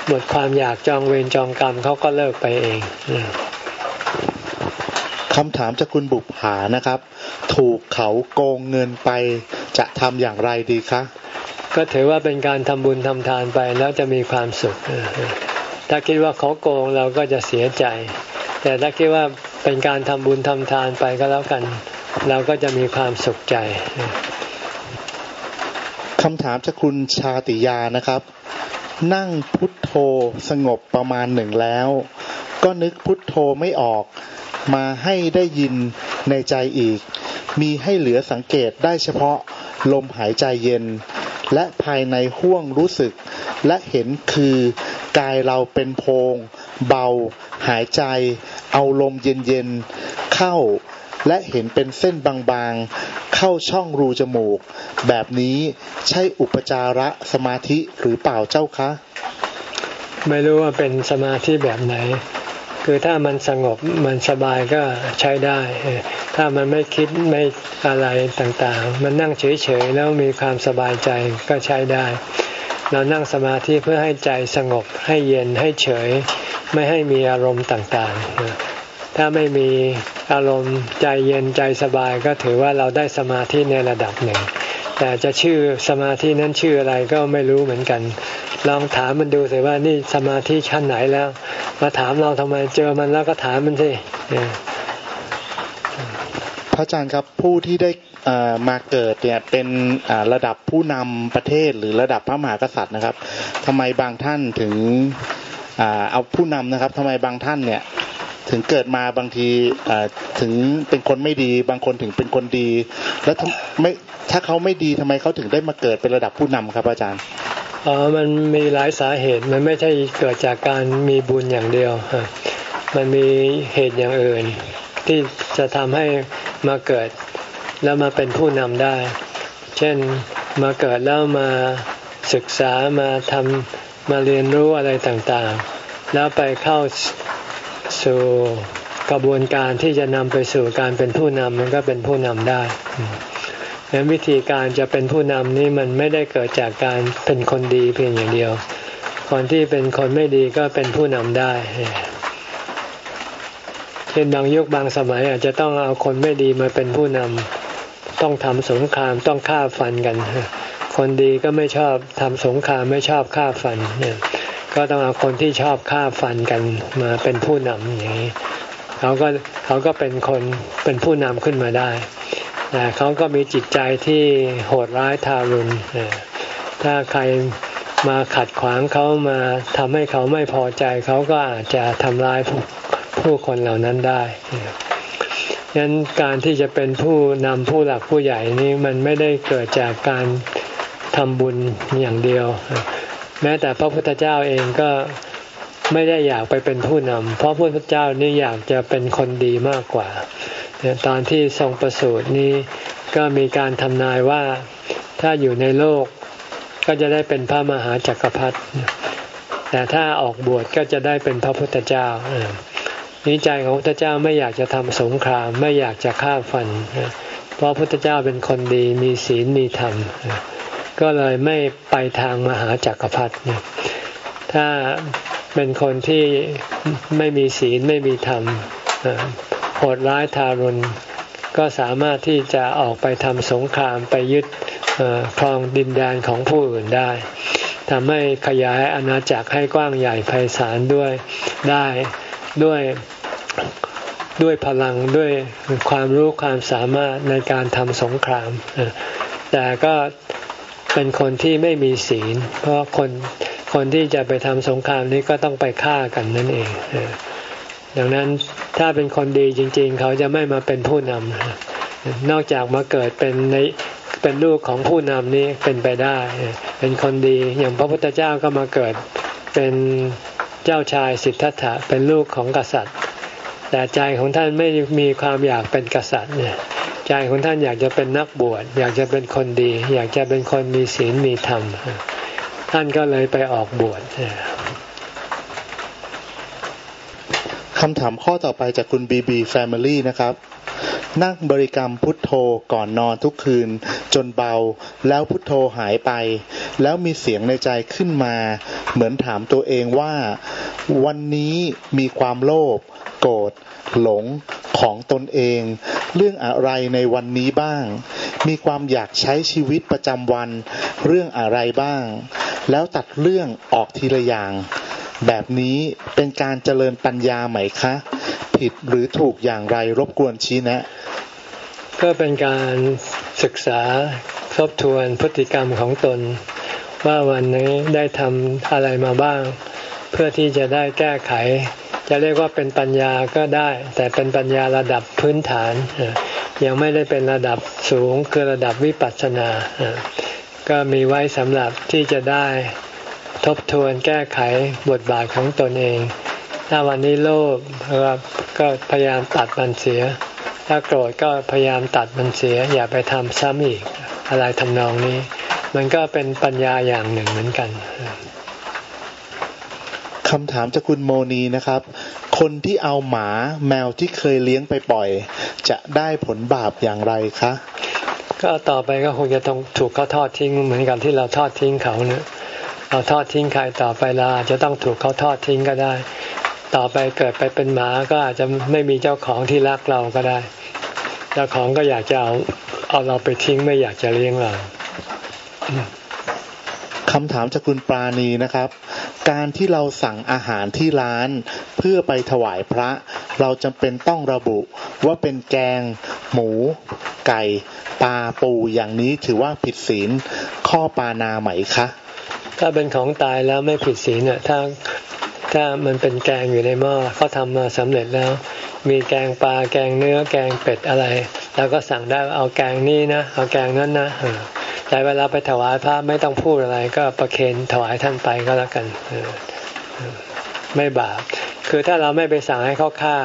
หมดความอยากจองเวรจองกรรมเขาก็เลิกไปเองคำถามจากคุณบุปผานะครับ ถูกเขาโกงเงินไป จะทำอย่างไรดีคะก็ถือว่าเป็นการทำบุญทำทานไปแล้วจะมีความสุข ถ้าคิดว่าเขาโกงเราก็จะเสียใจ แต่ถ้าคิดว่าเป็นการทำบุญทำทานไปก็แล้วกัน เราก็จะมีความสุขใจคำถามจากคุณชาติยานะครับ นั่งพุทโธสงบประมาณหนึ่งแล้ว ก็นึกพุทโธไม่ออก มาให้ได้ยินในใจอีก มีให้เหลือสังเกตได้เฉพาะลมหายใจเย็น และภายในห้วงรู้สึก และเห็นคือ กายเราเป็นโพง เบา หายใจ เอาลมเย็นๆเข้า และเห็นเป็นเส้นบางๆ เข้าช่องรูจมูก แบบนี้ใช่อุปจาระสมาธิหรือเปล่าเจ้าคะ ไม่รู้ว่าเป็นสมาธิแบบไหน คือถ้ามันสงบมันสบายก็ใช้ได้ ถ้ามันไม่คิดไม่อะไรต่างๆ มันนั่งเฉยๆแล้วมีความสบายใจก็ใช้ได้ เรานั่งสมาธิเพื่อให้ใจสงบให้เย็นให้เฉย ไม่ให้มีอารมณ์ต่างๆ ถ้าไม่มีอารมณ์ใจเย็นใจสบายก็ถือว่าเราได้สมาธิในระดับหนึ่ง แต่จะชื่อสมาธินั้นชื่ออะไรก็ไม่รู้เหมือนกัน ลองถามมันดูสิว่านี่สมาธิชั้นไหนแล้ว มาถามเราทำไมเจอมันแล้วก็ถามมันสิพระอาจารย์ครับผู้ที่ได้ มาเกิดเนี่ยเป็นระดับผู้นำประเทศหรือระดับพระมหากษัตริย์นะครับทำไมบางท่านถึงเอาผู้นำนะครับทำไมบางท่านเนี่ยถึงเกิดมาบางทีถึงเป็นคนไม่ดี บางคนถึงเป็นคนดี แล้วไม่ถ้าเขาไม่ดีทำไมเขาถึงได้มาเกิดเป็นระดับผู้นำครับอาจารย์อ๋อมันมีหลายสาเหตุมันไม่ใช่เกิดจากการมีบุญอย่างเดียวมันมีเหตุอย่างอื่น ที่จะทำให้มาเกิด แล้วมาเป็นผู้นำได้ เช่นมาเกิดแล้วมาศึกษามาทำมาเรียนรู้อะไรต่างๆ แล้วไปเข้าสู่กระบวนการที่จะนำไปสู่การเป็นผู้นำมันก็เป็นผู้นำได้ดังวิธีการจะเป็นผู้นำนี่มันไม่ได้เกิดจากการเป็นคนดีเพียงอย่างเดียว คนที่เป็นคนไม่ดีก็เป็นผู้นำได้ เช่นบางยุคบางสมัยอาจจะต้องเอาคนไม่ดีมาเป็นผู้นำ ต้องทำสงครามต้องฆ่าฟันกัน คนดีก็ไม่ชอบทำสงครามไม่ชอบฆ่าฟันเนี่ยก็ต้องเอาคนที่ชอบฆ่าฟันกันมาเป็นผู้นำอย่างนี้เขาก็เขาก็เป็นคนเป็นผู้นำขึ้นมาได้แต่เขาก็มีจิตใจที่โหดร้ายทารุณถ้าใครมาขัดขวางเขามาทำให้เขาไม่พอใจ เขาก็อาจจะทำร้ายผู้ผู้คนเหล่านั้นได้ ยันั้นการที่จะเป็นผู้นำผู้หลักผู้ใหญ่นี้มันไม่ได้เกิดจากการทำบุญอย่างเดียว แม้แต่พระพุทธเจ้าเองก็ไม่ได้อยากไปเป็นผู้นำเพราะพระพุทธเจ้านี่อยากจะเป็นคนดีมากกว่าตอนที่ทรงประสูตินี้ก็มีการทำนายว่าถ้าอยู่ในโลกก็จะได้เป็นพระมหาจักรพรรดิแต่ถ้าออกบวชก็จะได้เป็นพระพุทธเจ้า นิใจของพระพุทธเจ้าไม่อยากจะทำสงครามไม่อยากจะฆ่าฟัน เพราะพระพุทธเจ้าเป็นคนดีมีศีลมีธรรม ก็เลยไม่ไปทางมหาจักรพรรดิถ้าเป็นคนที่ไม่มีศีลไม่มีธรรมโหดร้ายทารุณก็สามารถที่จะออกไปทำสงครามไปยึดครองดินแดนของผู้อื่นได้ทำให้ขยายอาณาจักรให้กว้างใหญ่ไพศาลด้วยได้ด้วย ด้วยพลังด้วยความรู้ความสามารถในการทำสงคราม แต่ก็เป็นคนที่ไม่มีศีล เพราะคนคนที่จะไปทำสงครามนี้ก็ต้องไปฆ่ากันนั่นเองดังนั้นถ้าเป็นคนดีจริง ๆ เขาจะไม่มาเป็นผู้นำนอกจากมาเกิดเป็นในเป็นลูกของผู้นำนี้เป็นไปได้ เป็นคนดีอย่างพระพุทธเจ้าก็มาเกิดเป็นเจ้าชายสิทธัตถะเป็นลูกของกษัตริย์ แต่ใจของท่านไม่มีความอยากเป็นกษัตริย์เนี่ยใจของท่านอยากจะเป็นนักบวชอยากจะเป็นคนดี อยากจะเป็นคนมีศีลมีธรรม ท่านก็เลยไปออกบวชคำถามข้อต่อไปจากคุณบีบีแฟมิลี่นะครับ นั่งบริกรรมพุทโธก่อนนอนทุกคืน จนเบา แล้วพุทโธหายไป แล้วมีเสียงในใจขึ้นมา เหมือนถามตัวเองว่า วันนี้มีความโลภโกรธหลงของตนเอง เรื่องอะไรในวันนี้บ้าง มีความอยากใช้ชีวิตประจำวัน เรื่องอะไรบ้าง แล้วตัดเรื่องออกทีละอย่าง แบบนี้เป็นการเจริญปัญญาไหมคะ ผิดหรือถูกอย่างไรรบกวนชี้แนะ ก็เป็นการศึกษาทบทวนพฤติกรรมของตน ว่าวันนี้ได้ทำอะไรมาบ้าง เพื่อที่จะได้แก้ไข จะเรียกว่าเป็นปัญญาก็ได้ แต่เป็นปัญญาระดับพื้นฐาน ยังไม่ได้เป็นระดับสูงคือระดับวิปัสสนา ก็มีไว้สำหรับที่จะได้ทบทวนแก้ไขบทบาทของตนเอง ถ้าวันนี้โลภก็พยายามตัดมันเสีย ถ้าโกรธก็พยายามตัดมันเสีย อย่าไปทำซ้ำอีกอะไรทำนองนี้ มันก็เป็นปัญญาอย่างหนึ่งเหมือนกันคำถามจากคุณโมนีนะครับ คนที่เอาหมาแมวที่เคยเลี้ยงไปปล่อย จะได้ผลบาปอย่างไรคะ ก็ต่อไปก็คงจะต้องถูกเขาทอดทิ้งเหมือนกันที่เราทอดทิ้งเขาเนะเราทอดทิ้งใครต่อไปเราอาจจะต้องถูกเขาทอดทิ้งก็ได้ ต่อไปเกิดไปเป็นหมาก็อาจจะไม่มีเจ้าของที่รักเราก็ได้ เจ้าของก็อยากจะเอาเอาเราไปทิ้งไม่อยากจะเลี้ยงเราคำถามจากคุณปราณีนะครับ การที่เราสั่งอาหารที่ร้าน เพื่อไปถวายพระ เราจำเป็นต้องระบุว่าเป็นแกง หมู ไก่ปลาปูอย่างนี้ถือว่าผิดศีลข้อปานาไหมคะ ถ้าเป็นของตายแล้วไม่ผิดศีลเนี่ยถ้า ถ้ามันเป็นแกงอยู่ในหม้อเขาทำมาสำเร็จแล้ว มีแกงปลาแกงเนื้อแกงเป็ดอะไรเราก็สั่งได้เอาแกงนี้นะเอาแกงนั้นนะแต่เวลาไปถวายพระไม่ต้องพูดอะไรก็ประเคนถวายท่านไปก็แล้วกันไม่บาปคือถ้าเราไม่ไปสั่งให้เขาฆ่า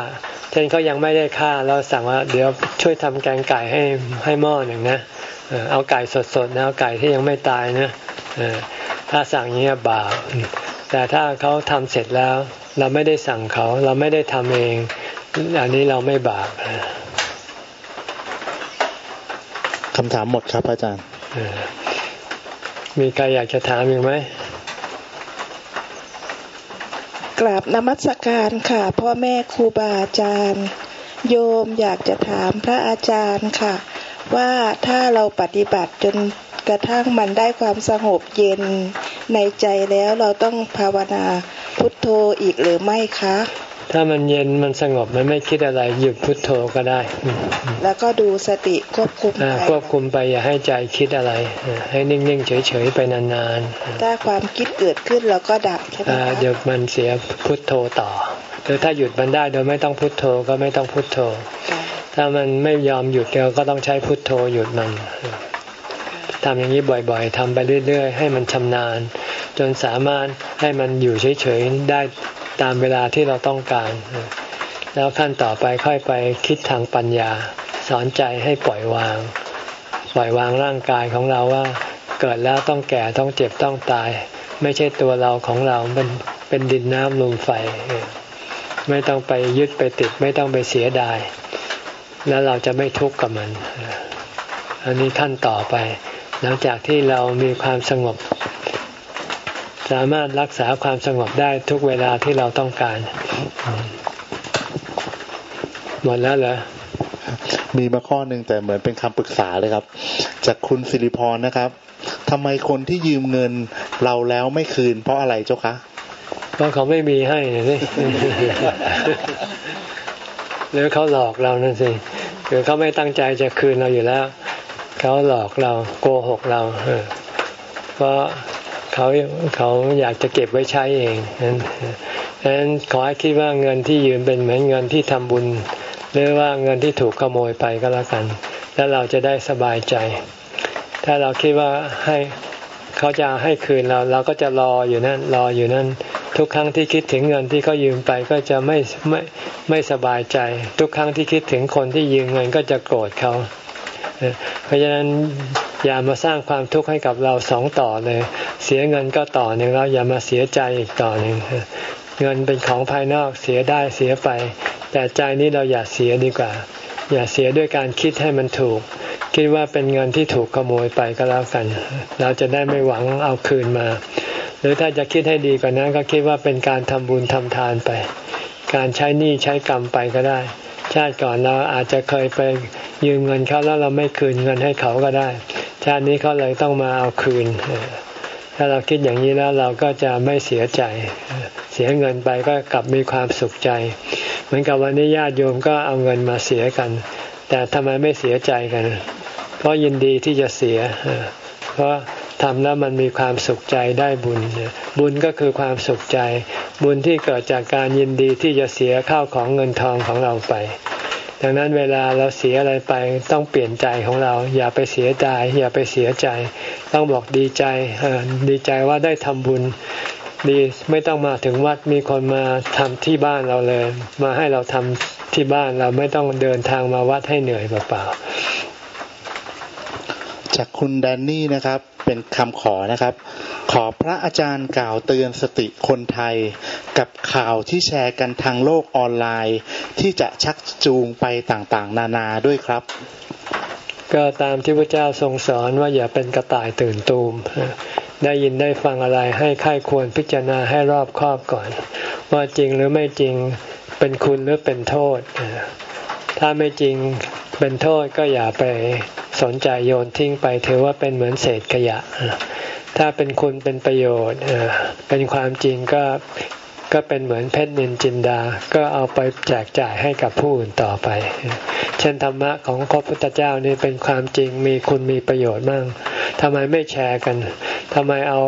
เช่นเขายังไม่ได้ฆ่าเราสั่งว่าเดี๋ยวช่วยทำแกงไก่ให้ให้หม้อหนึ่งนะเอาไก่สดๆนะเอาไก่ที่ยังไม่ตายนะถ้าสั่งอย่างนี้บาป แต่ถ้าเขาทำเสร็จแล้ว เราไม่ได้สั่งเขา เราไม่ได้ทำเอง อันนี้เราไม่บาปคำถามหมดครับอาจารย์ มีใครอยากจะถามอีกไหมกราบนมัสการค่ะ พ่อแม่ครูบาอาจารย์ โยมอยากจะถามพระอาจารย์ค่ะ ว่าถ้าเราปฏิบัติจนกระทั่งมันได้ความสงบเย็นในใจแล้วเราต้องภาวนาพุทโธอีกหรือไม่คะ ถ้ามันเย็นมันสงบมันไม่คิดอะไรหยุดพุดโทโธก็ได้ แล้วก็ดูสติควบคุมไปควบคุมไปอย่าให้ใจคิดอะไร ให้นิ่งๆเฉยๆไปนานๆ ถ้าความคิดเกิดขึ้นเราก็ดับใช่ไหมเดี๋ยวมันเสียพุทโธต่อหรือถ้าหยุดมันได้โดยไม่ต้องพุทโธก็ไม่ต้องพุทโธ ถ้ามันไม่ยอมหยุดเราก็ต้องใช้พุทโธหยุดมันทำอย่างนี้บ่อยๆทำไปเรื่อย ๆ ให้มันชำนาญ จนสามารถให้มันอยู่เฉยๆได้ตามเวลาที่เราต้องการ แล้วขั้นต่อไปค่อยไปคิดทางปัญญา สอนใจให้ปล่อยวาง ปล่อยวางร่างกายของเราว่า เกิดแล้วต้องแก่ต้องเจ็บต้องตาย ไม่ใช่ตัวเราของเราเป็นเป็นดินน้ำลมไฟ ไม่ต้องไปยึดไปติด ไม่ต้องไปเสียดาย แล้วเราจะไม่ทุกข์กับมัน อันนี้ขั้นต่อไป หลังจากที่เรามีความสงบ สามารถรักษาความสงบได้ทุกเวลาที่เราต้องการ หมดแล้วเหรอมีมาข้อหนึ่งแต่เหมือนเป็นคำปรึกษาเลยครับ จากคุณสิริพรนะครับทำไมคนที่ยืมเงินเราแล้วไม่คืน เพราะอะไรเจ้าคะเพราะเขาไม่มีให้นี่ หรือเขาหลอกเรานั่นสิหรือเขาไม่ตั้งใจจะคืนเราอยู่แล้ว เขาหลอกเราโกหกเราเพราะเขาเขาอยากจะเก็บไว้ใช้เองนั้นนั้นขอให้คิดว่าเงินที่ยืมเป็นเหมือนเงินที่ทำบุญ หรือว่าเงินที่ถูกขโมยไปก็แล้วกัน แล้วเราจะได้สบายใจ ถ้าเราคิดว่าให้ เขาจะให้คืนเราเราก็จะรออยู่นั่นรออยู่นั่น ทุกครั้งที่คิดถึงเงินที่เขายืมไปก็จะไม่ไม่ไม่สบายใจ ทุกครั้งที่คิดถึงคนที่ยืมเงินก็จะโกรธเขาเพราะฉะนั้นอย่ามาสร้างความทุกข์ให้กับเราสองต่อเลย เสียเงินก็ต่อหนึ่งแล้วอย่ามาเสียใจอีกต่อหนึ่งเงินเป็นของภายนอกเสียได้เสียไป แต่ใจนี้เราอย่าเสียดีกว่า อย่าเสียด้วยการคิดให้มันถูก คิดว่าเป็นเงินที่ถูกขโมยไปก็แล้วกัน เราจะได้ไม่หวังเอาคืนมา หรือถ้าจะคิดให้ดีกว่านั้นก็คิดว่าเป็นการทำบุญทำทานไป การใช้หนี้ใช้กรรมไปก็ได้ ชาติก่อนเราอาจจะเคยไปยืมเงินเขาแล้วเราไม่คืนเงินให้เขาก็ได้ ชาตินี้เขาเลยต้องมาเอาคืน ถ้าเราคิดอย่างนี้แล้วเราก็จะไม่เสียใจ เสียเงินไปก็กลับมีความสุขใจ เหมือนกับวันนี้ญาติโยมก็เอาเงินมาเสียกัน แต่ทำไมไม่เสียใจกัน เพราะยินดีที่จะเสีย เพราะทำแล้วมันมีความสุขใจได้บุญ บุญก็คือความสุขใจ บุญที่เกิดจากการยินดีที่จะเสียข้าวของเงินทองของเราไป ดังนั้นเวลาเราเสียอะไรไปต้องเปลี่ยนใจของเรา อย่าไปเสียใจอย่าไปเสียใจ ต้องบอกดีใจดีใจว่าได้ทำบุญ ดีไม่ต้องมาถึงวัดมีคนมาทำที่บ้านเราเลย มาให้เราทำที่บ้านเราไม่ต้องเดินทางมาวัดให้เหนื่อยเปล่าๆ จากคุณแดนนี่นะครับ เป็นคำขอนะครับ ขอพระอาจารย์กล่าวเตือนสติคนไทย กับข่าวที่แชร์กันทางโลกออนไลน์ ที่จะชักจูงไปต่างๆ นานาด้วยครับ ก็ตามที่พระเจ้าทรงสอนว่าอย่าเป็นกระต่ายตื่นตูม ได้ยินได้ฟังอะไรให้ค่ายควรพิจารณาให้รอบคอบก่อน ว่าจริงหรือไม่จริงเป็นคุณหรือเป็นโทษ ถ้าไม่จริงเป็นโทษก็อย่าไปสนใจโยนทิ้งไปถือว่าเป็นเหมือนเศษขยะ ถ้าเป็นคุณเป็นประโยชน์เป็นความจริงก็ก็เป็นเหมือนเพชรนินจินดา ก็เอาไปแจกจ่ายให้กับผู้อื่นต่อไป เช่นธรรมะของพระพุทธเจ้านี่เป็นความจริงมีคุณมีประโยชน์มากทำไมไม่แชร์กันทำไมเอา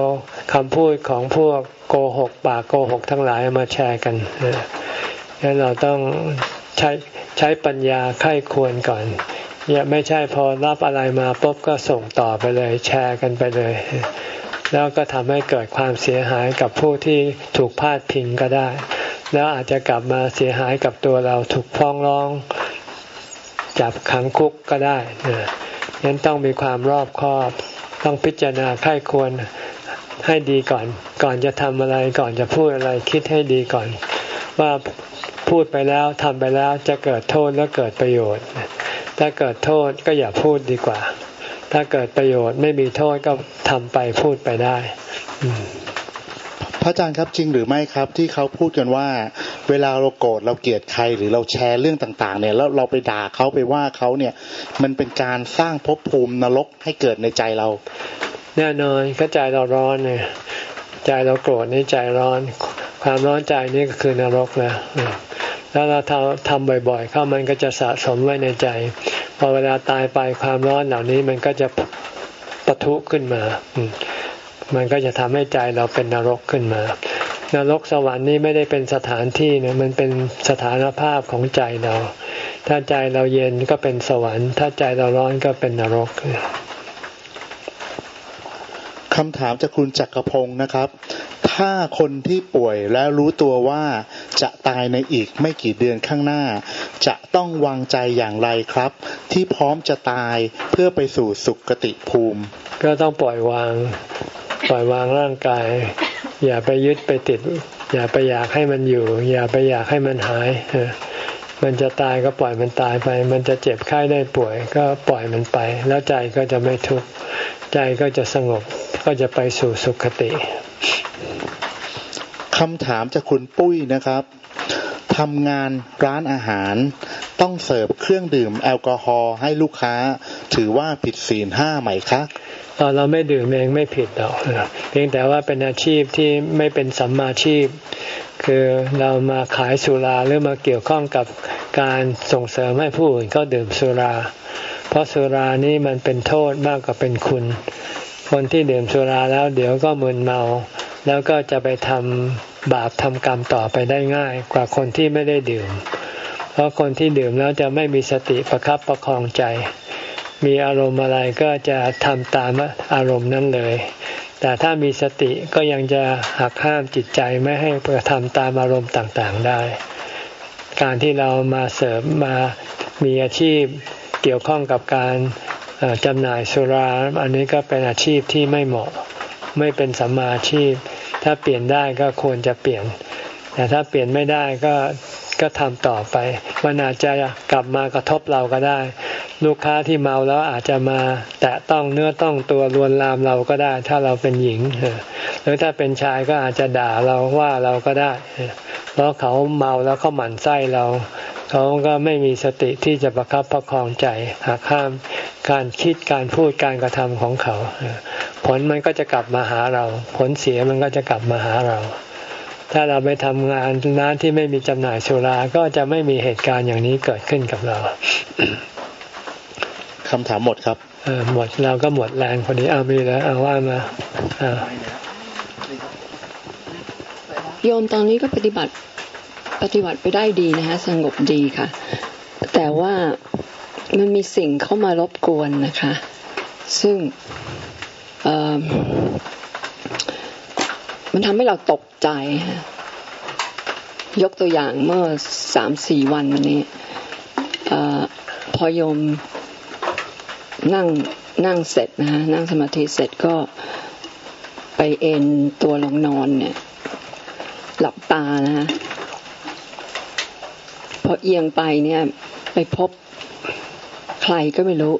คำพูดของพวกโกหกปากโกหกทั้งหลายมาแชร์กันงั้นเราต้อง ใช้ใช้ปัญญาไข้ควรก่อน อย่าไม่ใช่พอรับอะไรมาปุ๊บก็ส่งต่อไปเลย แชร์กันไปเลย แล้วก็ทำให้เกิดความเสียหายกับผู้ที่ถูกพาดพิงก็ได้ แล้วอาจจะกลับมาเสียหายกับตัวเราถูกฟ้องร้อง จับขังคุกก็ได้นั้นต้องมีความรอบคอบ ต้องพิจารณาค่ายควร ให้ดีก่อน ก่อนจะทำอะไร ก่อนจะพูดอะไรคิดให้ดีก่อน ว่าพูดไปแล้วทำไปแล้วจะเกิดโทษและเกิดประโยชน์ ถ้าเกิดโทษก็อย่าพูดดีกว่า ถ้าเกิดประโยชน์ไม่มีโทษก็ทำไปพูดไปได้พระอาจารย์ครับจริงหรือไม่ครับ ที่เขาพูดกันว่า เวลาเราโกรธเราเกลียดใครหรือเราแชร์เรื่องต่าง ๆ เนี่ยแล้วเราไปด่าเขาไปว่าเขาเนี่ย มันเป็นการสร้างภพภูมินรกให้เกิดในใจเรา แน่นอนก็ใจเราร้อนเนี่ยใจเราโกรธนี่ใจร้อน ความร้อนใจนี่ก็คือนรกแล้วแล้วเราทำทำบ่อยๆ เข้ามันก็จะสะสมไว้ในใจ พอเวลาตายไปความร้อนเหล่านี้มันก็จะปะทุขึ้นมา มันก็จะทำให้ใจเราเป็นนรกขึ้นมา นรกสวรรค์นี้ไม่ได้เป็นสถานที่นะมันเป็นสถานภาพของใจเรา ถ้าใจเราเย็นก็เป็นสวรรค์ ถ้าใจเราร้อนก็เป็นนรก คำถามจากคุณจักรพงศ์นะครับ ถ้าคนที่ป่วยแล้วรู้ตัวว่าจะตายในอีกไม่กี่เดือนข้างหน้า จะต้องวางใจอย่างไรครับ ที่พร้อมจะตายเพื่อไปสู่สุคติภูมิ ก็ต้องปล่อยวาง ปล่อยวางร่างกาย อย่าไปยึดไปติด อย่าไปอยากให้มันอยู่ อย่าไปอยากให้มันหาย มันจะตายก็ปล่อยมันตายไป มันจะเจ็บไข้ได้ป่วย ก็ปล่อยมันไป แล้วใจก็จะไม่ทุกข์ ใจก็จะสงบก็จะไปสู่สุคติคำถามจากคุณปุ้ยนะครับทำงานร้านอาหาร ต้องเสิร์ฟเครื่องดื่มแอลกอฮอล์ให้ลูกค้า ถือว่าผิดศีลห้าไหมคะเราไม่ดื่มเองไม่ผิดหรอกเพียงแต่ว่าเป็นอาชีพที่ไม่เป็นสัมมาชีพ คือเรามาขายสุราหรือมาเกี่ยวข้องกับการส่งเสริมให้ผู้อื่นเขาดื่มสุรา เพราะสุรานี้มันเป็นโทษมากกว่าเป็นคุณ คนที่ดื่มสุราแล้วเดี๋ยวก็มึนเมา แล้วก็จะไปทำบาปทำกรรมต่อไปได้ง่าย กว่าคนที่ไม่ได้ดื่ม เพราะคนที่ดื่มแล้วจะไม่มีสติประครับประคองใจ มีอารมณ์อะไรก็จะทำตามอารมณ์นั้นเลย แต่ถ้ามีสติก็ยังจะหักห้ามจิตใจไม่ให้กระทำตามอารมณ์ต่างๆได้ การที่เรามาเสริมมามีอาชีพ เกี่ยวข้องกับการจำหน่ายสุรา อันนี้ก็เป็นอาชีพที่ไม่เหมาะ ไม่เป็นสัมมาอาชีพ ถ้าเปลี่ยนได้ก็ควรจะเปลี่ยน แต่ถ้าเปลี่ยนไม่ได้ก็ก็ทำต่อไป มันอาจจะกลับมากระทบเราก็ได้ ลูกค้าที่เมาแล้วอาจจะมา แตะต้องเนื้อต้องตัวลวนลามเราก็ได้ ถ้าเราเป็นหญิงหรือถ้าเป็นชายก็อาจจะด่าเราว่าเราก็ได้ เพราะเขาเมาแล้วเขาหมั่นไส้เรา เขาก็ไม่มีสติที่จะประครับประคองใจหักห้ามการคิดการพูดการกระทำของเขา ผลมันก็จะกลับมาหาเรา ผลเสียมันก็จะกลับมาหาเรา ถ้าเราไปทำงานร้านที่ไม่มีจำหน่ายสุราก็จะไม่มีเหตุการณ์อย่างนี้เกิดขึ้นกับเราคำถามหมดครับเออหมดเราก็หมดแรงพอดีเอามีแล้วเอาว่ามาโยมตอนนี้ก็ปฏิบัติ ปฏิบัติไปได้ดีนะคะสงบดีค่ะ แต่ว่ามันมีสิ่งเข้ามารบกวนนะคะ ซึ่งมันทำให้เราตกใจ ยกตัวอย่างเมื่อสามสี่วันวันนี้อพอยมนั่งนั่งเสร็จนะฮะนั่งสมาธิเสร็จก็ไปเอนตัวลงนอนเนี่ย หลับตานะฮะ อเอียงไปเนี่ย ไปพบใครก็ไม่รู้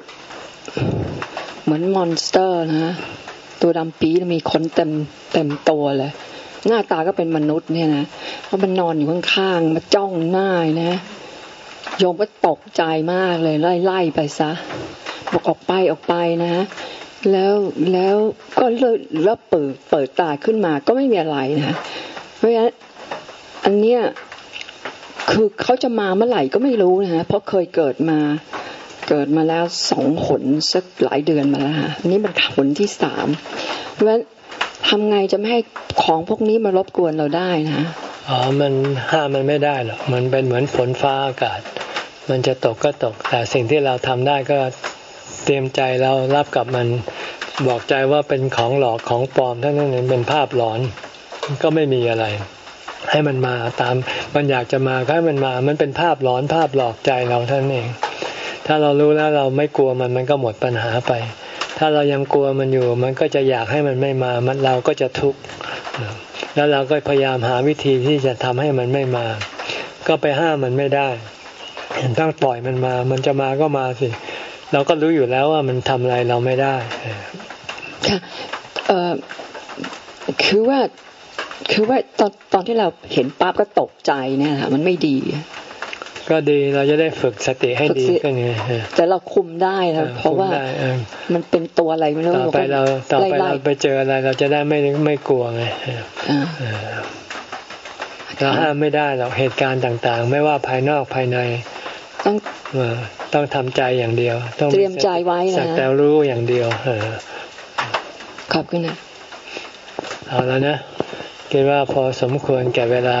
เหมือน monster นะตัวดำปี๋มีขนเต็มเต็มตัวเลย หน้าตาก็เป็นมนุษย์เนี่ยนะเพราะมันนอนอยู่ข้างๆมาจ้องหน้านะโยมก็ตกใจมากเลยไล่ไล่ไปซะบอกออกไปออกไปนะแล้วแล้วก็เลยแล้วเปิดเปิดตาขึ้นมาก็ไม่มีอะไรนะ เพราะฉะนั้นอันเนี้ย คือเขาจะมาเมื่อไหร่ก็ไม่รู้นะฮะเพราะเคยเกิดมา เกิดมาแล้วสองขนสักหลายเดือนมาแล้วฮะนี่มันขนที่สามเพราะฉะนั้นทำไงจะไม่ให้ของพวกนี้มารบกวนเราได้นะอ๋อ มันห้ามมันไม่ได้หรอก มันเป็นเหมือนฝนฟ้าอากาศ มันจะตกก็ตก แต่สิ่งที่เราทำได้ก็เตรียมใจเรารับกับมัน บอกใจว่าเป็นของหลอกของปลอมท่านั้นเป็นภาพหลอน ก็ไม่มีอะไร ให้มันมาตาม มันอยากจะมาก็ให้มันมา มันเป็นภาพหลอนภาพหลอกใจเราท่านเอง ถ้าเรารู้แล้วเราไม่กลัวมันมันก็หมดปัญหาไป ถ้าเรายังกลัวมันอยู่ มันก็จะอยากให้มันไม่มา มันเราก็จะทุกข์ แล้วเราก็พยายามหาวิธีที่จะทำให้มันไม่มา ก็ไปห้ามมันไม่ได้ต้องปล่อยมันมา มันจะมาก็มาสิ เราก็รู้อยู่แล้วว่ามันทำอะไรเราไม่ได้ ค่ะ เอ่อ คือว่า คือว่าตอนตอนที่เราเห็นปั๊บก็ตกใจเนี่ยค่ะมันไม่ดี ก็ดีเราจะได้ฝึกสติให้ดีขึ้นไงแต่เราคุมได้นะเพราะว่ามันเป็นตัวอะไรไม่รู้ต่อไปเราต่อไปเราไปเจออะไร เราจะได้ไม่ไม่กลัวไงเราห้ามไม่ได้หรอกเหตุการณ์ต่างๆ ไม่ว่าภายนอกภายในต้องต้องทำใจอย่างเดียว ต้องเตรียมใจไว้นะสักแต่รู้อย่างเดียวขอบคุณนะเอาแล้วนะ คิดว่าพอสมควรแก่เวลา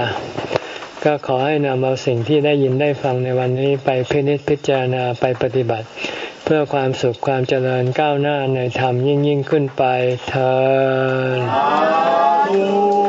ก็ขอให้นำเอาสิ่งที่ได้ยินได้ฟังในวันนี้ไปพินิจพิจารณาไปปฏิบัติ เพื่อความสุขความเจริญก้าวหน้าในธรรมยิ่งยิ่งขึ้นไปเธอ